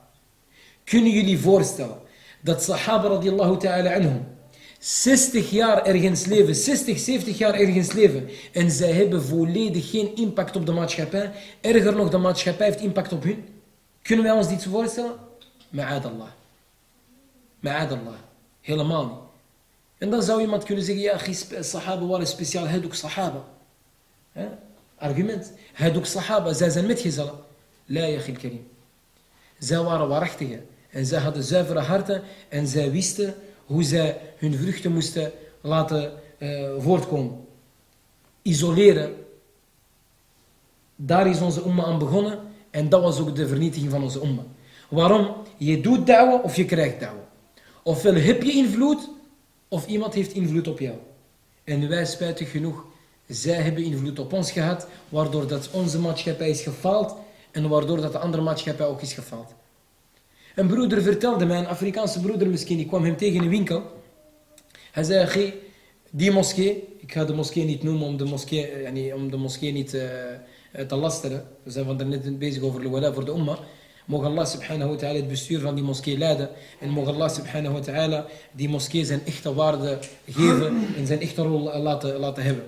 Kunnen jullie voorstellen dat Sahaba radiallahu ta'ala anhum 60 jaar ergens leven, 60, 70 jaar ergens leven en zij hebben volledig geen impact op de maatschappij. Erger nog, de maatschappij heeft impact op hun. Kunnen wij ons dit voorstellen? Ma'ad Allah. Ma'ad Allah. Helemaal niet. En dan zou iemand kunnen zeggen, ja, sahaba waren speciaal, hij ook sahaba. Argument. Hij sahaba, zij zijn metgezellen. La yachil karim. Zij waren waarachtigen. En zij hadden zuivere harten. En zij wisten hoe zij hun vruchten moesten laten uh, voortkomen. Isoleren. Daar is onze umma aan begonnen. En dat was ook de vernietiging van onze umma. Waarom? Je doet da'wa of je krijgt da'wa. Ofwel heb je invloed, of iemand heeft invloed op jou. En wij, spijtig genoeg, zij hebben invloed op ons gehad, waardoor dat onze maatschappij is gefaald en waardoor dat de andere maatschappij ook is gefaald. Een broeder vertelde mij, een Afrikaanse broeder misschien, ik kwam hem tegen in een winkel. Hij zei, die moskee, ik ga de moskee niet noemen om de moskee, eh, om de moskee niet uh, te lasteren. We zijn van net bezig over de wala voor de umma. Mogen Allah subhanahu wa ta'ala het bestuur van die moskee leiden. En mogen Allah subhanahu wa ta'ala die moskee zijn echte waarde geven en zijn echte rol eh, laten, laten hebben.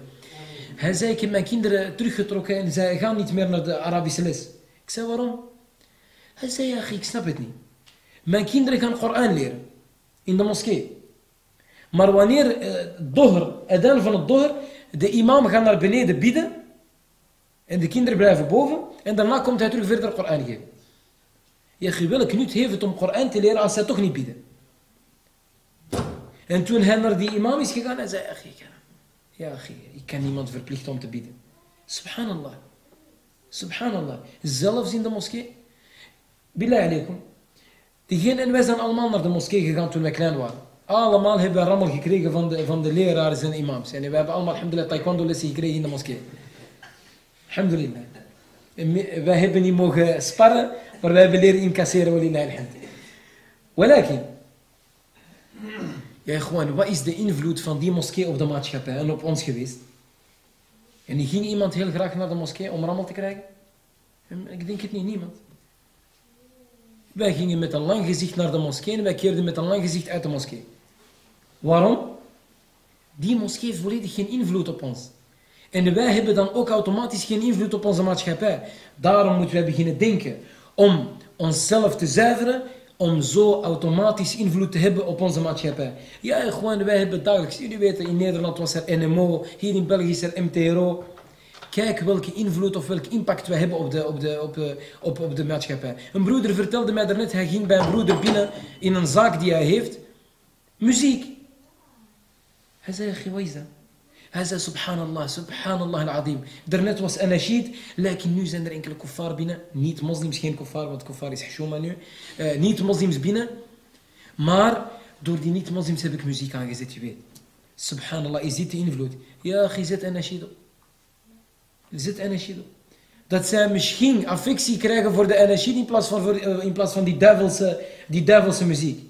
Hij zei, ik heb mijn kinderen teruggetrokken en zij gaan niet meer naar de Arabische les. Ik zei, waarom? Hij zei, ja, ik snap het niet. Mijn kinderen gaan Koran leren. In de moskee. Maar wanneer eh, dohr, adhan van het dohr, de imam gaat naar beneden bidden. En de kinderen blijven boven. En daarna komt hij terug verder Koran geven. Ja, welk nut heeft het om Koran te leren als zij toch niet bidden? En toen hij naar die imam is gegaan, hij zei, "Ach, ik- ja, ik kan niemand verplichten om te bidden. Subhanallah. Subhanallah. Zelfs in de moskee. Billah alaikum. Diegene en wij zijn allemaal naar de moskee gegaan toen wij klein waren. Allemaal hebben we rammel gekregen van de, van de leraars en imams. En we hebben allemaal, alhamdulillah, taekwondo lessen gekregen in de moskee. Alhamdulillah. Wij hebben niet mogen sparren, maar wij hebben leren incasseren, walillah alhamd. Walakin, ja gewoon, wat is de invloed van die moskee op de maatschappij en op ons geweest? En ging iemand heel graag naar de moskee om rammel te krijgen? Hm, Ik denk het niet, niemand. Wij gingen met een lang gezicht naar de moskee en wij keerden met een lang gezicht uit de moskee. Waarom? Die moskee heeft volledig geen invloed op ons. En wij hebben dan ook automatisch geen invloed op onze maatschappij. Daarom moeten wij beginnen denken om onszelf te zuiveren, om zo automatisch invloed te hebben op onze maatschappij. Ja, gewoon, wij hebben dagelijks, jullie weten, in Nederland was er NMO, hier in België is er MTRO. Kijk welke invloed of welk impact wij hebben op de, op, de, op, de, op, op de maatschappij. Een broeder vertelde mij daarnet, hij ging bij een broeder binnen in een zaak die hij heeft. Muziek. Hij zei, "Akhi, wat? Hij zei, subhanallah, subhanallah al-azim. Daarnet was anashid, lijken nu zijn er enkele kuffar binnen. Niet moslims, geen kuffar, want kuffar is hishoma nu. Eh, niet moslims binnen. Maar door die niet-moslims heb ik muziek aangezet, je weet. Subhanallah, is dit de invloed? Ja, zet anashid. Zet anashid. Dat zij misschien affectie krijgen voor de anashid in plaats van, voor, eh, in plaats van die, duivelse, die duivelse muziek.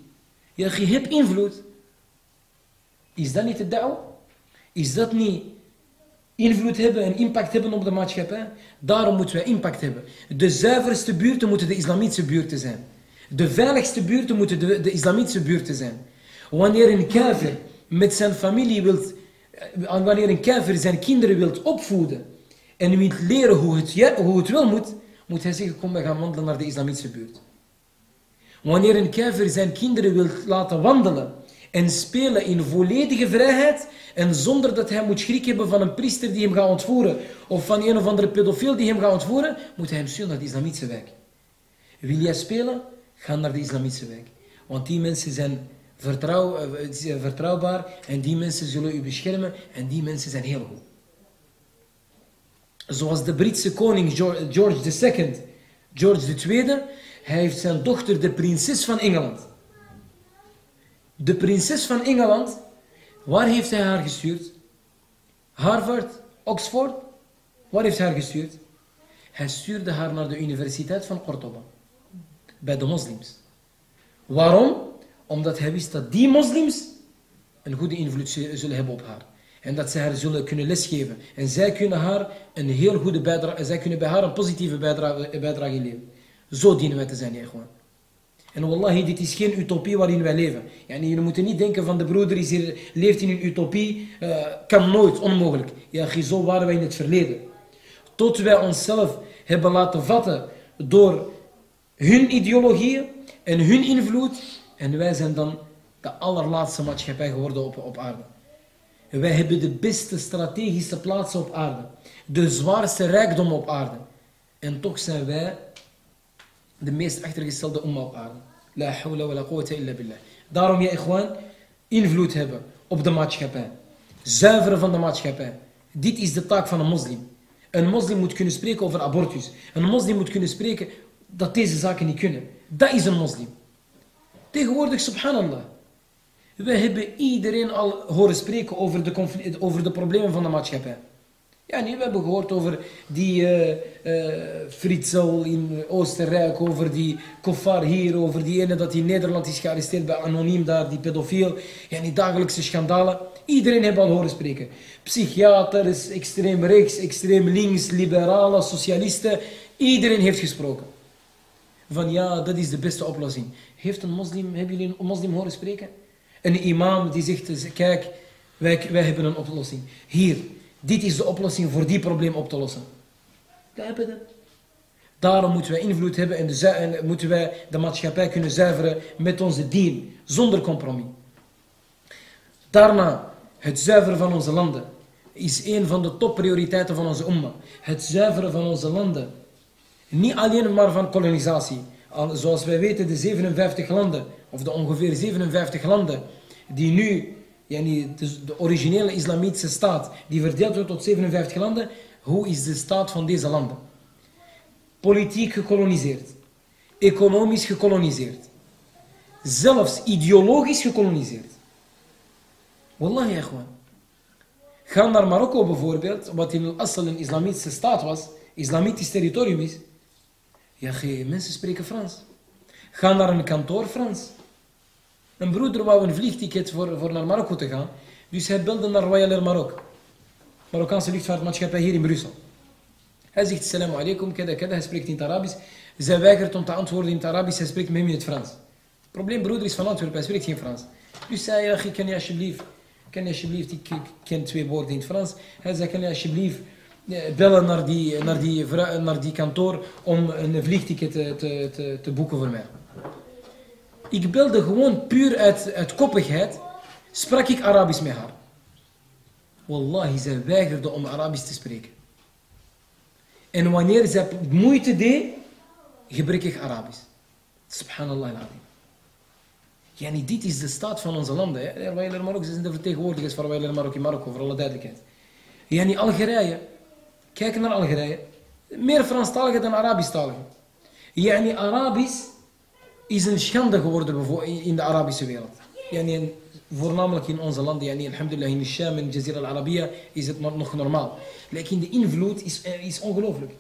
Ja, je hebt invloed. Is dat niet de dauw? Is dat niet invloed hebben en impact hebben op de maatschappij? Daarom moeten wij impact hebben. De zuiverste buurten moeten de islamitische buurten zijn. De veiligste buurten moeten de, de islamitische buurten zijn. Wanneer een kafir met zijn familie wilt, eh, wanneer een kafir zijn kinderen wilt opvoeden en wilt leren hoe het, hoe het wel moet, moet hij zeggen, kom we gaan wandelen naar de islamitische buurt. Wanneer een kafir zijn kinderen wil laten wandelen en spelen in volledige vrijheid en zonder dat hij moet schrik hebben van een priester die hem gaat ontvoeren of van een of andere pedofiel die hem gaat ontvoeren, moet hij hem sturen naar de islamitische wijk. Wil jij spelen? Ga naar de islamitische wijk. Want die mensen zijn eh, zijn vertrouwbaar en die mensen zullen u beschermen en die mensen zijn heel goed. Zoals de Britse koning George II, George II, hij heeft zijn dochter de prinses van Engeland. De prinses van Engeland, waar heeft hij haar gestuurd? Harvard, Oxford? Waar heeft hij haar gestuurd? Hij stuurde haar naar de universiteit van Cordoba. Bij de moslims. Waarom? Omdat hij wist dat die moslims een goede invloed zu- zullen hebben op haar. En dat zij haar zullen kunnen lesgeven. En zij kunnen haar een heel goede bijdrage, zij kunnen bij haar een positieve bijdrage, bijdrage leveren. Zo dienen wij te zijn, gewoon. En wallahi, dit is geen utopie waarin wij leven. Yani, jullie moeten niet denken van de broeder is hier, leeft in een utopie, eh, kan nooit, onmogelijk. Ja, zo waren wij in het verleden. Tot wij onszelf hebben laten vatten door hun ideologieën en hun invloed. En wij zijn dan de allerlaatste maatschappij geworden op, op aarde. Wij hebben de beste strategische plaatsen op aarde. De zwaarste rijkdom op aarde. En toch zijn wij de meest achtergestelde umma op aarde. La hawla wa la quwwata illa billah. Daarom, ja, ikhwan, invloed hebben op de maatschappij. Zuiveren van de maatschappij. Dit is de taak van een moslim. Een moslim moet kunnen spreken over abortus. Een moslim moet kunnen spreken dat deze zaken niet kunnen. Dat is een moslim. Tegenwoordig, subhanallah. Wij hebben iedereen al horen spreken over de, over de problemen van de maatschappij. Ja, nee, we hebben gehoord over die eh eh, Fritzel in Oostenrijk, over die Kofar hier, over die ene dat in Nederland is gearresteerd bij Anoniem daar, die pedofiel. Ja, die dagelijkse schandalen. Iedereen heeft al horen spreken. Psychiaters, extreem rechts, extreem links, liberalen, socialisten. Iedereen heeft gesproken. van ja, dat is de beste oplossing. Heeft een moslim, hebben jullie een moslim horen spreken? Een imam die zegt, kijk, wij, wij hebben een oplossing. Hier, dit is de oplossing voor die probleem op te lossen. Daarom moeten wij invloed hebben en, de, en moeten wij de maatschappij kunnen zuiveren met onze dien, zonder compromis. Daarna, het zuiveren van onze landen is een van de topprioriteiten van onze umma. Het zuiveren van onze landen. Niet alleen maar van kolonisatie. Zoals wij weten, de 57 landen, of de ongeveer 57 landen, die nu, yani de originele islamitische staat, die verdeeld wordt tot 57 landen, hoe is de staat van deze landen? Politiek gekoloniseerd. Economisch gekoloniseerd. Zelfs ideologisch gekoloniseerd. Wallahi, gewoon. Ga naar Marokko bijvoorbeeld, wat in Assel een islamitische staat was, islamitisch territorium is. Ja, mensen spreken Frans. Ga naar een kantoor Frans. Een broeder wou een vliegticket voor, voor naar Marokko te gaan, dus hij belde naar Royal Air Maroc. Marokkaanse luchtvaartmaatschappij hier in Brussel. Hij zegt, salam alaikum, kada kada, hij spreekt in het Arabisch. Zij weigert om te antwoorden in het Arabisch, hij spreekt met in het Frans. Het probleem, broeder, is van Antwerpen, hij spreekt geen Frans. Dus zei hij, kan je alsjeblieft kan je alsjeblieft, ik, ken twee woorden in het Frans. Hij zei, kan je alsjeblieft eh, bellen naar die, naar die, naar die kantoor om een vliegticket te, te, te, te boeken voor mij. Ik belde gewoon puur uit, uit koppigheid, sprak ik Arabisch met haar. Wallahi, zij weigerde om Arabisch te spreken. En wanneer zij moeite deed, ik Arabisch. Subhanallah al-Azim. Yani, dit is de staat van onze landen. Wijler Marokko zijn de vertegenwoordigers van Wijler Marokko in Marokko, voor alle duidelijkheid. Yani, Algerije. Kijk naar Algerije. Meer Franstaligen dan Arabisch-taligen. Yani, Arabisch is een schande geworden in de Arabische wereld. Voornamelijk in onze landen. Yani, alhamdulillah, in Sham en Jazira al-Arabiya is het nog normaal. Lekker de invloed is, eh, is ongelooflijk.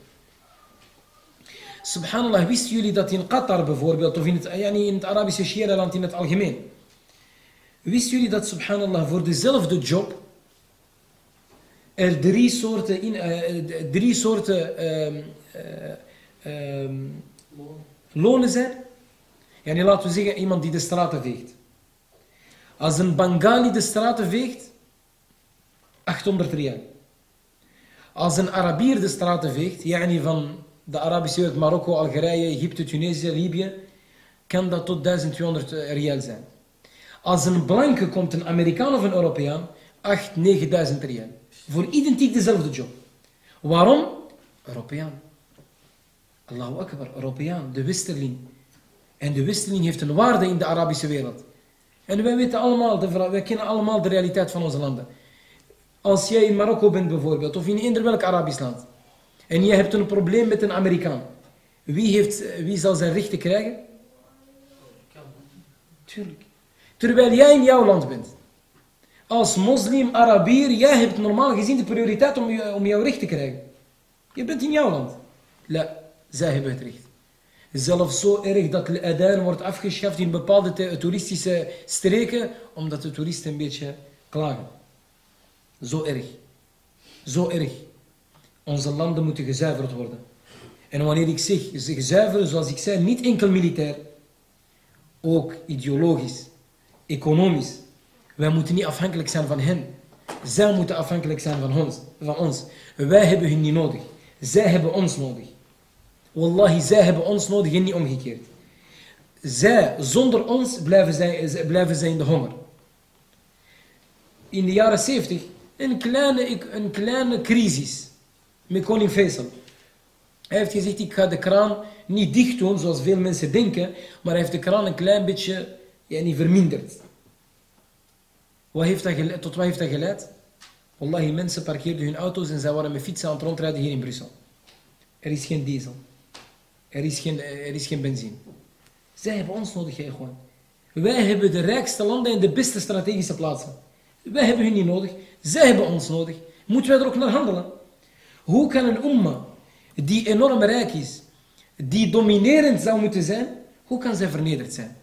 Subhanallah, wisten jullie dat in Qatar bijvoorbeeld, of in het, yani in het Arabische Shia-land in het algemeen, wisten jullie dat, subhanallah, voor dezelfde job er drie soorten, in, uh, drie soorten uh, uh, lonen zijn? Yani laten we zeggen, iemand die de straten veegt. Als een Bengali de straten veegt, 800 riyal. Als een Arabier de straten veegt, yani van de Arabische wereld, Marokko, Algerije, Egypte, Tunesië, Libië, kan dat tot 1200 rial zijn. Als een blanke komt, een Amerikaan of een Europeaan, 8, 9000 rial. Voor identiek dezelfde job. Waarom? Europeaan. Allahu Akbar, Europeaan, de westerling. En de westerling heeft een waarde in de Arabische wereld. En wij weten allemaal, de, wij kennen allemaal de realiteit van onze landen. Als jij in Marokko bent bijvoorbeeld, of in eender welk Arabisch land, en je hebt een probleem met een Amerikaan. Wie, heeft, wie zal zijn rechten krijgen? Tuurlijk. Terwijl jij in jouw land bent. Als moslim, Arabier, jij hebt normaal gezien de prioriteit om, om jouw recht te krijgen. Je bent in jouw land. La, zij hebben het recht. Zelfs zo erg dat de wordt afgeschaft in bepaalde toeristische streken, omdat de toeristen een beetje klagen. Zo erg. Zo erg. Onze landen moeten gezuiverd worden. En wanneer ik zeg gezuiveren, zoals ik zei, niet enkel militair. Ook ideologisch, economisch. Wij moeten niet afhankelijk zijn van hen. Zij moeten afhankelijk zijn van ons. Van ons. Wij hebben hun niet nodig. Zij hebben ons nodig. Wallahi, zij hebben ons nodig en niet omgekeerd. Zij, zonder ons, blijven zij, blijven zij in de honger. In de jaren 70, een kleine, een kleine crisis met koning Faisal. Hij heeft gezegd, ik ga de kraan niet dicht doen, zoals veel mensen denken, maar hij heeft de kraan een klein beetje ja, niet verminderd. Wat heeft dat geleid, tot wat heeft dat geleid? Wallahi, mensen parkeerden hun auto's en zij waren met fietsen aan het rondrijden hier in Brussel. Er is geen diesel. Er is geen, er is geen benzine. Zij hebben ons nodig, jij gewoon. Wij hebben de rijkste landen en de beste strategische plaatsen. Wij hebben hun niet nodig. Zij hebben ons nodig. Moeten wij er ook naar handelen? Hoe kan een umma die enorm rijk is, die dominerend zou moeten zijn, hoe kan zij vernederd zijn?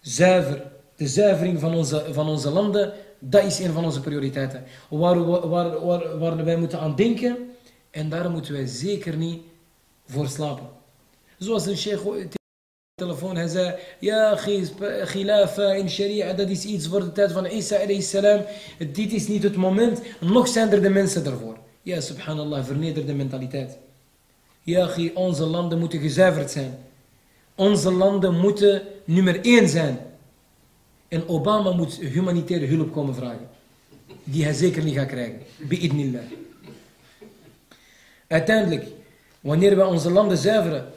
Zuiver, de zuivering van onze, van onze landen, dat is een van onze prioriteiten. Waar, waar, waar, waar wij moeten aan denken en daar moeten wij zeker niet voor slapen. Zoals een sheikh telefoon. Hij zei, ja, khilafa in sharia, dat is iets voor de tijd van Isa salam. Dit is niet het moment. Nog zijn er de mensen daarvoor. Ja, subhanallah, vernederde mentaliteit. Ja, onze landen moeten gezuiverd zijn. Onze landen moeten nummer één zijn. En Obama moet humanitaire hulp komen vragen. Die hij zeker niet gaat krijgen. Bi'idnillah. Uiteindelijk, wanneer wij onze landen zuiveren,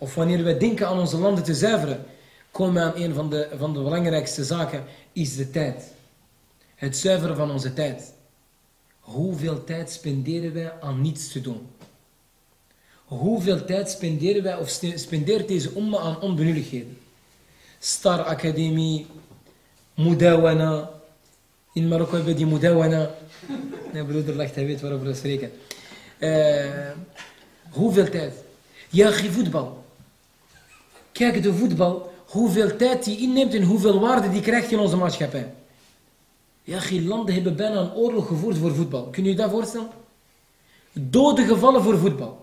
of wanneer wij denken aan onze landen te zuiveren, komen we aan een van de, van de belangrijkste zaken, is de tijd. Het zuiveren van onze tijd. Hoeveel tijd spenderen wij aan niets te doen? Hoeveel tijd spenderen wij, of spendeert deze umma aan onbenulligheden? Star Academie, Mudawana. In Marokko hebben die Mudawana. Mijn broeder lacht, hij weet waarover we spreken. Eh, hoeveel tijd? Ja, voetbal. Kijk, de voetbal, hoeveel tijd die inneemt en hoeveel waarde die krijgt in onze maatschappij. Ja, landen hebben bijna een oorlog gevoerd voor voetbal. Kun je je dat voorstellen? Doden gevallen voor voetbal.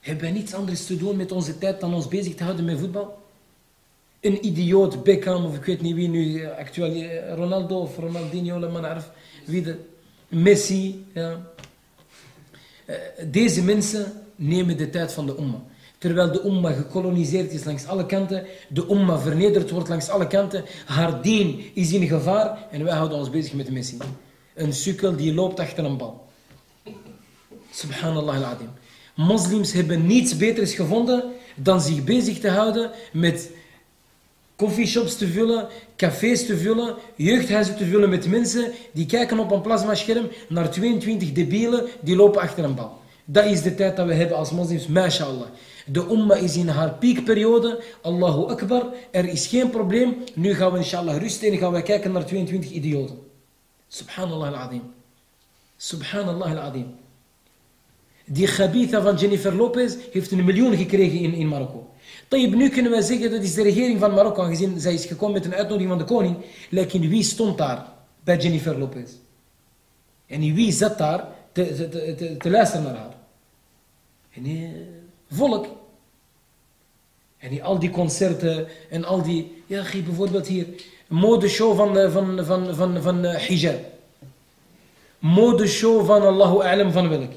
Hebben wij niets anders te doen met onze tijd dan ons bezig te houden met voetbal? Een idioot, Beckham of ik weet niet wie nu eh, actueel, eh, Ronaldo of Ronaldinho, wie de, Messi. Eh, Deze mensen nemen de tijd van de umma. Terwijl de umma gekoloniseerd is langs alle kanten, de umma vernederd wordt langs alle kanten, haar dien is in gevaar en wij houden ons bezig met Messi. Een sukkel die loopt achter een bal. Subhanallah al-Adim. Moslims hebben niets beters gevonden dan zich bezig te houden met coffeeshops te vullen, cafés te vullen, jeugdhuizen te vullen met mensen die kijken op een plasmascherm naar 22 debielen die lopen achter een bal. Dat is de tijd dat we hebben als moslims, mashallah. De umma is in haar piekperiode, Allahu Akbar, er is geen probleem. Nu gaan we inshallah rusten en gaan we kijken naar 22 idioten. Subhanallah al-Adim. Subhanallah al-Adim. Die Gabitha van Jennifer Lopez heeft een miljoen gekregen in, in Marokko. Tayyip, nu kunnen wij zeggen dat is de regering van Marokko, aangezien zij is gekomen met een uitnodiging van de koning. Lekin wie stond daar bij Jennifer Lopez? En wie zat daar te, te luisteren naar haar? En eh, volk. En die, al die concerten en al die... Ja, bijvoorbeeld hier modeshow van, eh, van, van, van, van eh, hijab. Modeshow van Allahu A'lam van welk.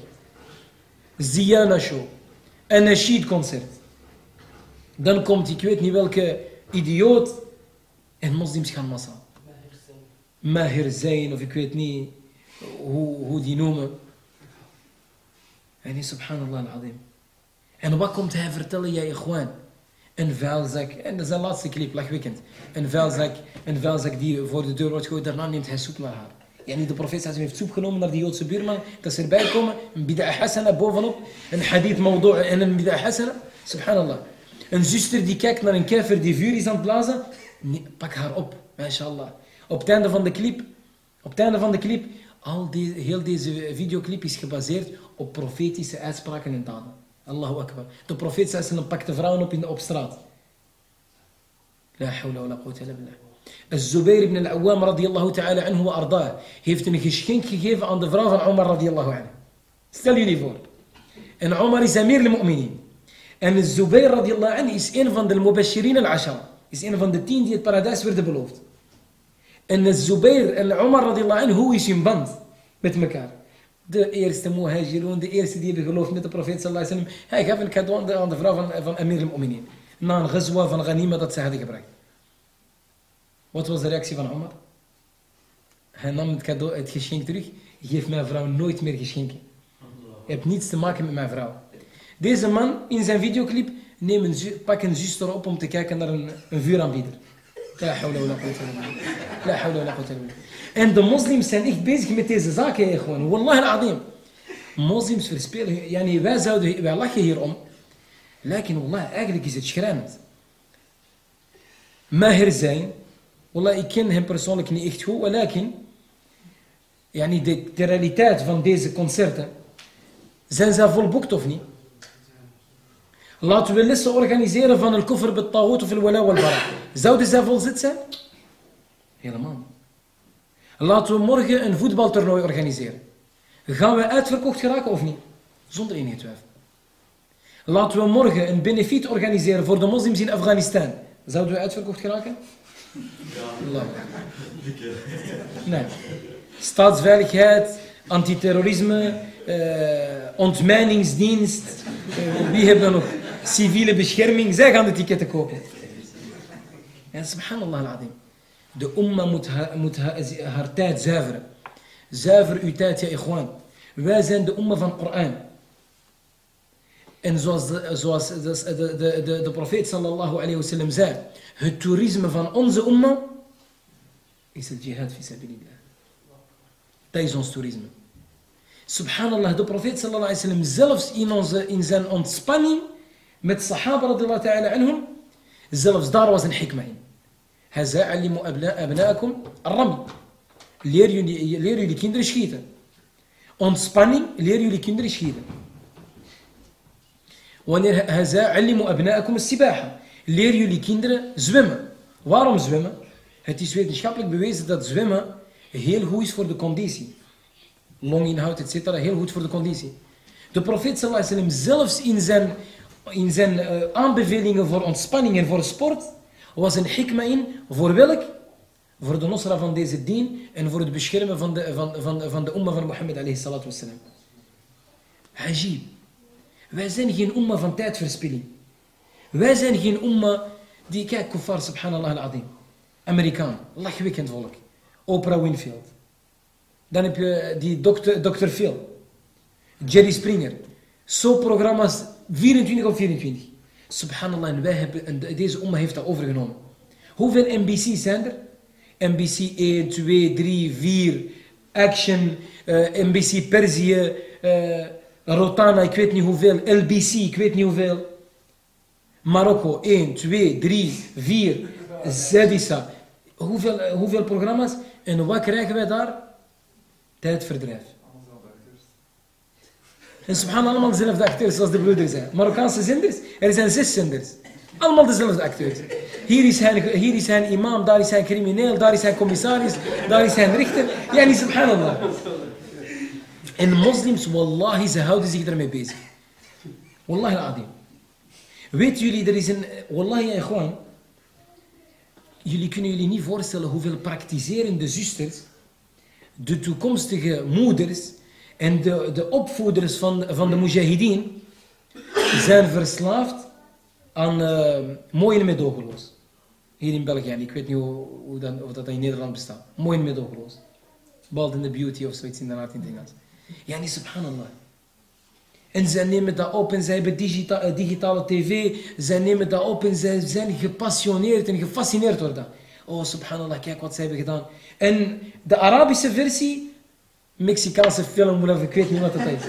Ziyana show. Een nasheed concert. Dan komt, ik weet niet welke idioot. En moslims gaan massaal. Mahir zijn, of ik weet niet hoe, hoe die noemen. En subhanallah al-azim. En wat komt hij vertellen, jij gewoon? Een vuilzak, en dat is zijn laatste clip, lachwekkend. Een vuilzak, een vuilzak die voor de deur wordt gegooid, daarna neemt hij soep naar haar. Ja, niet de profeet heeft soep genomen naar die Joodse buurman, dat ze erbij komen, een bid'a hasana bovenop, een hadith mawdu' en een bid'a hasana. Subhanallah. Een zuster die kijkt naar een kever die vuur is aan het blazen, pak haar op, mashallah. Op het einde van de clip, op het einde van de clip, al die, heel deze videoclip is gebaseerd op profetische uitspraken en daden. Allahu Akbar. De profeet sallallahu pakte vrouwen op, in de, op straat. La hawla wa la quwwata illa billah. Az-Zubair ibn al-Awwam radiyallahu ta'ala anhu wa ardaah heeft een geschenk gegeven aan de vrouw van Omar radiyallahu anhu. Stel jullie voor. En Omar is amir al-mu'minin. En Zubair radiyallahu anhu is een van de mubashirin al-ashar. Is een van de tien die het paradijs werden beloofd. En Zubair en De eerste muhajirun, de eerste die hebben geloofd met de profeet sallallahu alaihi wasallam. Hij gaf een cadeau aan de, aan de vrouw van, van Amir al-Mu'minin. Na een ghazwa van Ghanima dat ze hadden gebracht. Wat was de reactie van Omar? Hij nam het cadeau, het geschenk terug. Geef mijn vrouw nooit meer geschenken. Je hebt niets te maken met mijn vrouw. Deze man in zijn videoclip neemt een pak een zuster op om te kijken naar een, een vuuraanbieder. La hawla wa la quwwata illa billah. La hawla wa la quwwata illa billah. En de moslims zijn echt bezig met deze zaken gewoon. Wallah al-azim. Moslims verspelen. Yani, wij, zouden, wij lachen hierom. Lijken, wallah, eigenlijk is het schrijnend. Mahir zijn. Wallah, ik ken hem persoonlijk niet echt goed. Walakin, yani de, de realiteit van deze concerten. Zijn zij volboekt of niet? Laten we lessen organiseren van een koffer met tagoot of een wala wal. Zouden zij volzit zijn? Helemaal. Laten we morgen een voetbaltoernooi organiseren. Gaan we uitverkocht geraken of niet? Zonder enige twijfel. Laten we morgen een benefiet organiseren voor de moslims in Afghanistan. Zouden we uitverkocht geraken? Ja. Nee. Staatsveiligheid, antiterrorisme, eh, ontmijningsdienst. eh, wie hebben nog? Civiele bescherming. Zij gaan de ticketten kopen. Ja, subhanallah al-azim. De umma moet, haar, moet haar, haar tijd zuiveren. Zuiver uw tijd, ja ikhwan. Wij zijn de umma van Koran. En zoals, de, zoals de, de, de, de, de profeet sallallahu alayhi wasallam zei, het toerisme van onze umma is het jihad fi sabilillah. Dat is ons toerisme. Subhanallah, de profeet sallallahu alayhi wasallam zelfs in, onze, in zijn ontspanning met sahaba radiyallahu ta'ala anhum, zelfs daar was een hikma in. Hij zei, abnaakum rami. Leer jullie, leer jullie kinderen schieten. Ontspanning, leer jullie kinderen schieten. Wanneer hij zei, abnaakum sibaha. Leer jullie kinderen zwemmen. Waarom zwemmen? Het is wetenschappelijk bewezen dat zwemmen heel goed is voor de conditie. Longinhoud, etc. Heel goed voor de conditie. De profeet sallallahu alaihi zelfs in zijn, in zijn uh, aanbevelingen voor ontspanning en voor sport was een hikma in voor welk? Voor de nosra van deze dien en voor het beschermen van de, van, van, van de umma van Mohammed alayhi salatu wassalam. Hajib. Wij zijn geen umma van tijdverspilling. Wij zijn geen umma die, kijk, kuffar, subhanallah al-azim. Amerikaan, lachwekkend volk. Oprah Winfield. Dan heb je die dokter, Dr. Phil. Jerry Springer. Zo programma's 24 op 24. Subhanallah, en wij hebben, en deze umma heeft dat overgenomen. Hoeveel NBC's zijn er? NBC 1, 2, 3, 4, Action, uh, NBC Perzië, uh, Rotana, ik weet niet hoeveel, LBC, ik weet niet hoeveel. Marokko, 1, 2, 3, 4, Zedisa. Hoeveel, uh, hoeveel programma's? En wat krijgen wij daar? Tijdverdrijf. En subhanallah, allemaal dezelfde acteurs zoals de broeders zijn. Marokkaanse zenders, er zijn zes zenders. Allemaal dezelfde acteurs. Hier is, hij, hier is imam, daar is hij crimineel, daar is hij commissaris, daar is hij rechter. Ja, niet subhanallah. En moslims, wallahi, ze houden zich daarmee bezig. Wallahi al-adim. Weet jullie, er is een... Wallahi, ja, gewoon. Jullie kunnen jullie niet voorstellen hoeveel praktiserende zusters, de toekomstige moeders en de, de opvoeders van, van de mujahideen zijn verslaafd aan uh, mooie medogeloos. Hier in België, ik weet niet hoe, hoe dat, of dat in Nederland bestaat. Mooie medogeloos. Bald in the beauty of zoiets in de laat in het Engels. Ja, niet subhanallah. En zij nemen dat op en zij hebben uh, digitale tv. Zij nemen dat op en zij zijn gepassioneerd en gefascineerd door dat. Oh, subhanallah, kijk wat zij hebben gedaan. En de Arabische versie, Mexicaanse film, whatever, ik weet niet wat dat is.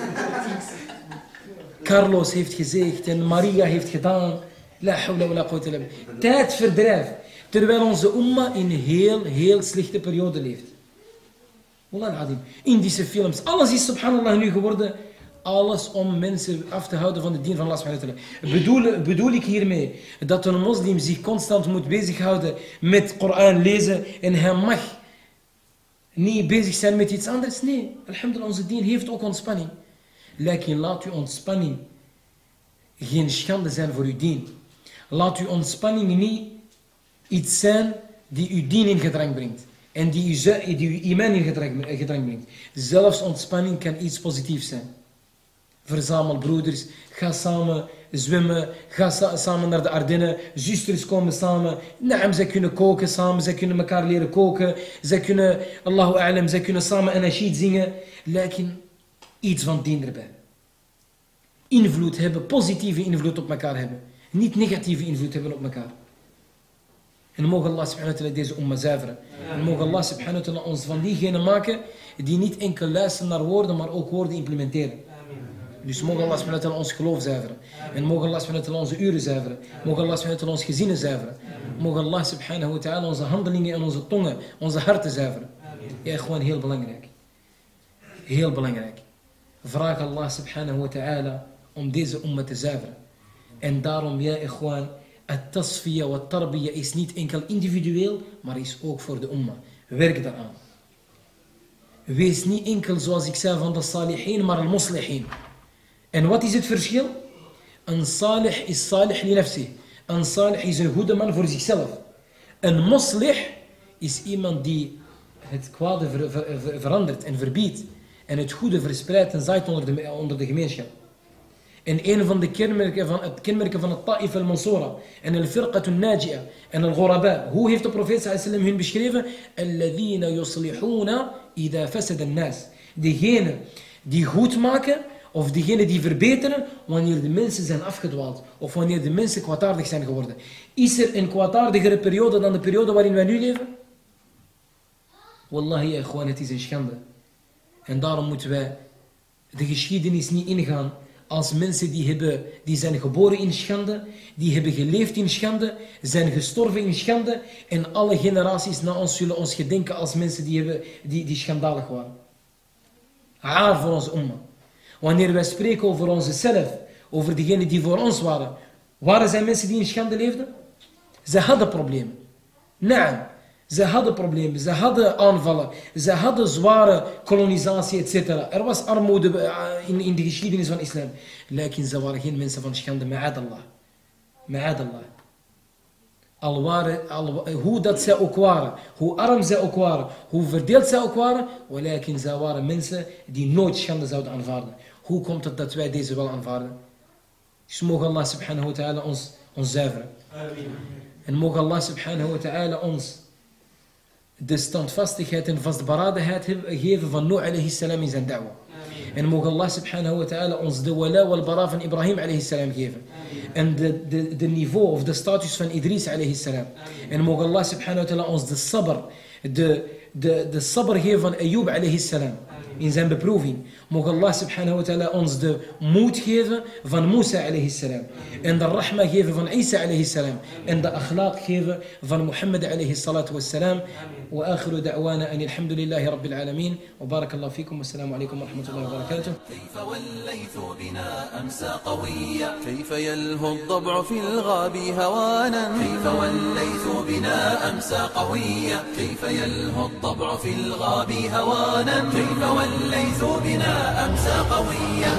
Carlos heeft gezegd en Maria heeft gedaan. La billah. Tijdverdrijf. Terwijl onze umma in een heel, heel slechte periode leeft. Indische films. Alles is subhanallah nu geworden. Alles om mensen af te houden van de dien van Allah. Bedoel, bedoel ik hiermee dat een moslim zich constant moet bezighouden met Koran lezen en hij mag niet bezig zijn met iets anders? Nee. Alhamdulillah, onze dien heeft ook ontspanning. Lekin, laat uw ontspanning geen schande zijn voor uw dien. Laat uw ontspanning niet iets zijn die uw dien in gedrang brengt. En die uw, die iman in gedrang, gedrang brengt. Zelfs ontspanning kan iets positiefs zijn. Verzamel broeders, ga samen zwemmen, ga sa samen naar de Ardennen, zusters komen samen. Naam, zij kunnen koken samen, zij kunnen elkaar leren koken, zij kunnen, Allahu a'lam, zij kunnen samen anashid zingen. Lekin, iets van dien erbij. Invloed hebben, positieve invloed op elkaar hebben. Niet negatieve invloed hebben op elkaar. En mogen Allah subhanahu wa ta'ala deze umma zuiveren. En mogen Allah subhanahu wa ta'ala ons van diegenen maken die niet enkel luisteren naar woorden, maar ook woorden implementeren. Dus mogen Allah subhanahu ons geloof zuiveren. En mogen Allah subhanahu onze uren zuiveren. Mogen Allah subhanahu ons gezinnen zuiveren. Mogen Allah subhanahu wa ta'ala onze handelingen en onze tongen, onze harten zuiveren. Ja, gewoon heel belangrijk. Heel belangrijk. Vraag Allah subhanahu wa ta'ala om deze umma te zuiveren. En daarom, ja, ikhwan, het tasfiya wa tarbiya is niet enkel individueel, maar is ook voor de umma. Werk daaraan. Wees niet enkel, zoals ik zei, van de salihin, maar al muslihin. En wat is het verschil? Een salih is salih li nafsi. Een salih is een goede man voor zichzelf. Een moslih is iemand die het kwade ver- ver- ver- verandert en verbiedt. En het goede verspreidt en zaait onder de, onder de gemeenschap. En een van de kenmerken van het kenmerken van het Ta'if al-Mansura en al-Firqat al-Naji'a en al-Ghuraba. Hoe heeft de profeet wasallam hun beschreven? Alladhina yuslihuna idha fasada an-nas. Diegenen die goed maken of diegenen die verbeteren wanneer de mensen zijn afgedwaald of wanneer de mensen kwaadaardig zijn geworden. Is er een kwaadaardigere periode dan de periode waarin wij nu leven? Wallahi, gewoon, het is een schande. En daarom moeten wij de geschiedenis niet ingaan als mensen die, hebben, die zijn geboren in schande, die hebben geleefd in schande, zijn gestorven in schande en alle generaties na ons zullen ons gedenken als mensen die, hebben, die, die schandalig waren. Haar voor onze umma. Wanneer wij spreken over onze zelf, over diegenen die voor ons waren, waren zij mensen die in schande leefden? Ze hadden problemen. Naam. Ze hadden problemen, ze hadden aanvallen, ze hadden zware kolonisatie, etc. Er was armoede eh, in, in de geschiedenis van islam. Lekin ze waren geen mensen van schande, ma'adallah. Ma'adallah. Al waren, al, hoe dat zij ook waren, hoe arm zij ook waren, hoe verdeeld zij ook waren, walakin zij waren mensen die nooit schande zouden aanvaarden. Hoe komt het dat wij deze wel aanvaarden? Dus mogen Allah subhanahu wa ta'ala ons, ons zuiveren. En mogen Allah subhanahu wa ta'ala ons de standvastigheid en vastberadenheid geven van Nuh alayhi salam in zijn da'wa. En mogen Allah subhanahu wa ta'ala ons de wala wal bara van Ibrahim alayhi salam geven. En de, de, de niveau of de status van Idris alayhi salam. En mogen Allah subhanahu wa ta'ala ons de sabr, de, de, de sabr geven van Ayub alayhi salam. In zijn beproeving. Mogen Allah subhanahu wa ta'ala ons de moed geven van Musa alayhi salam. En de rahma geven van Isa alayhi salam. En de akhlaq geven van Muhammad alayhi salatu wassalam. وآخر دعوانا أن الحمد لله رب العالمين وبارك الله فيكم والسلام عليكم ورحمة الله وبركاته كيف والليث بنا أمسى قويا كيف يلهو الضبع في الغاب هوانا كيف والليث بنا أمسى قويا كيف يلهو الضبع في الغاب هوانا كيف ليسوا بنا أمسى قوية.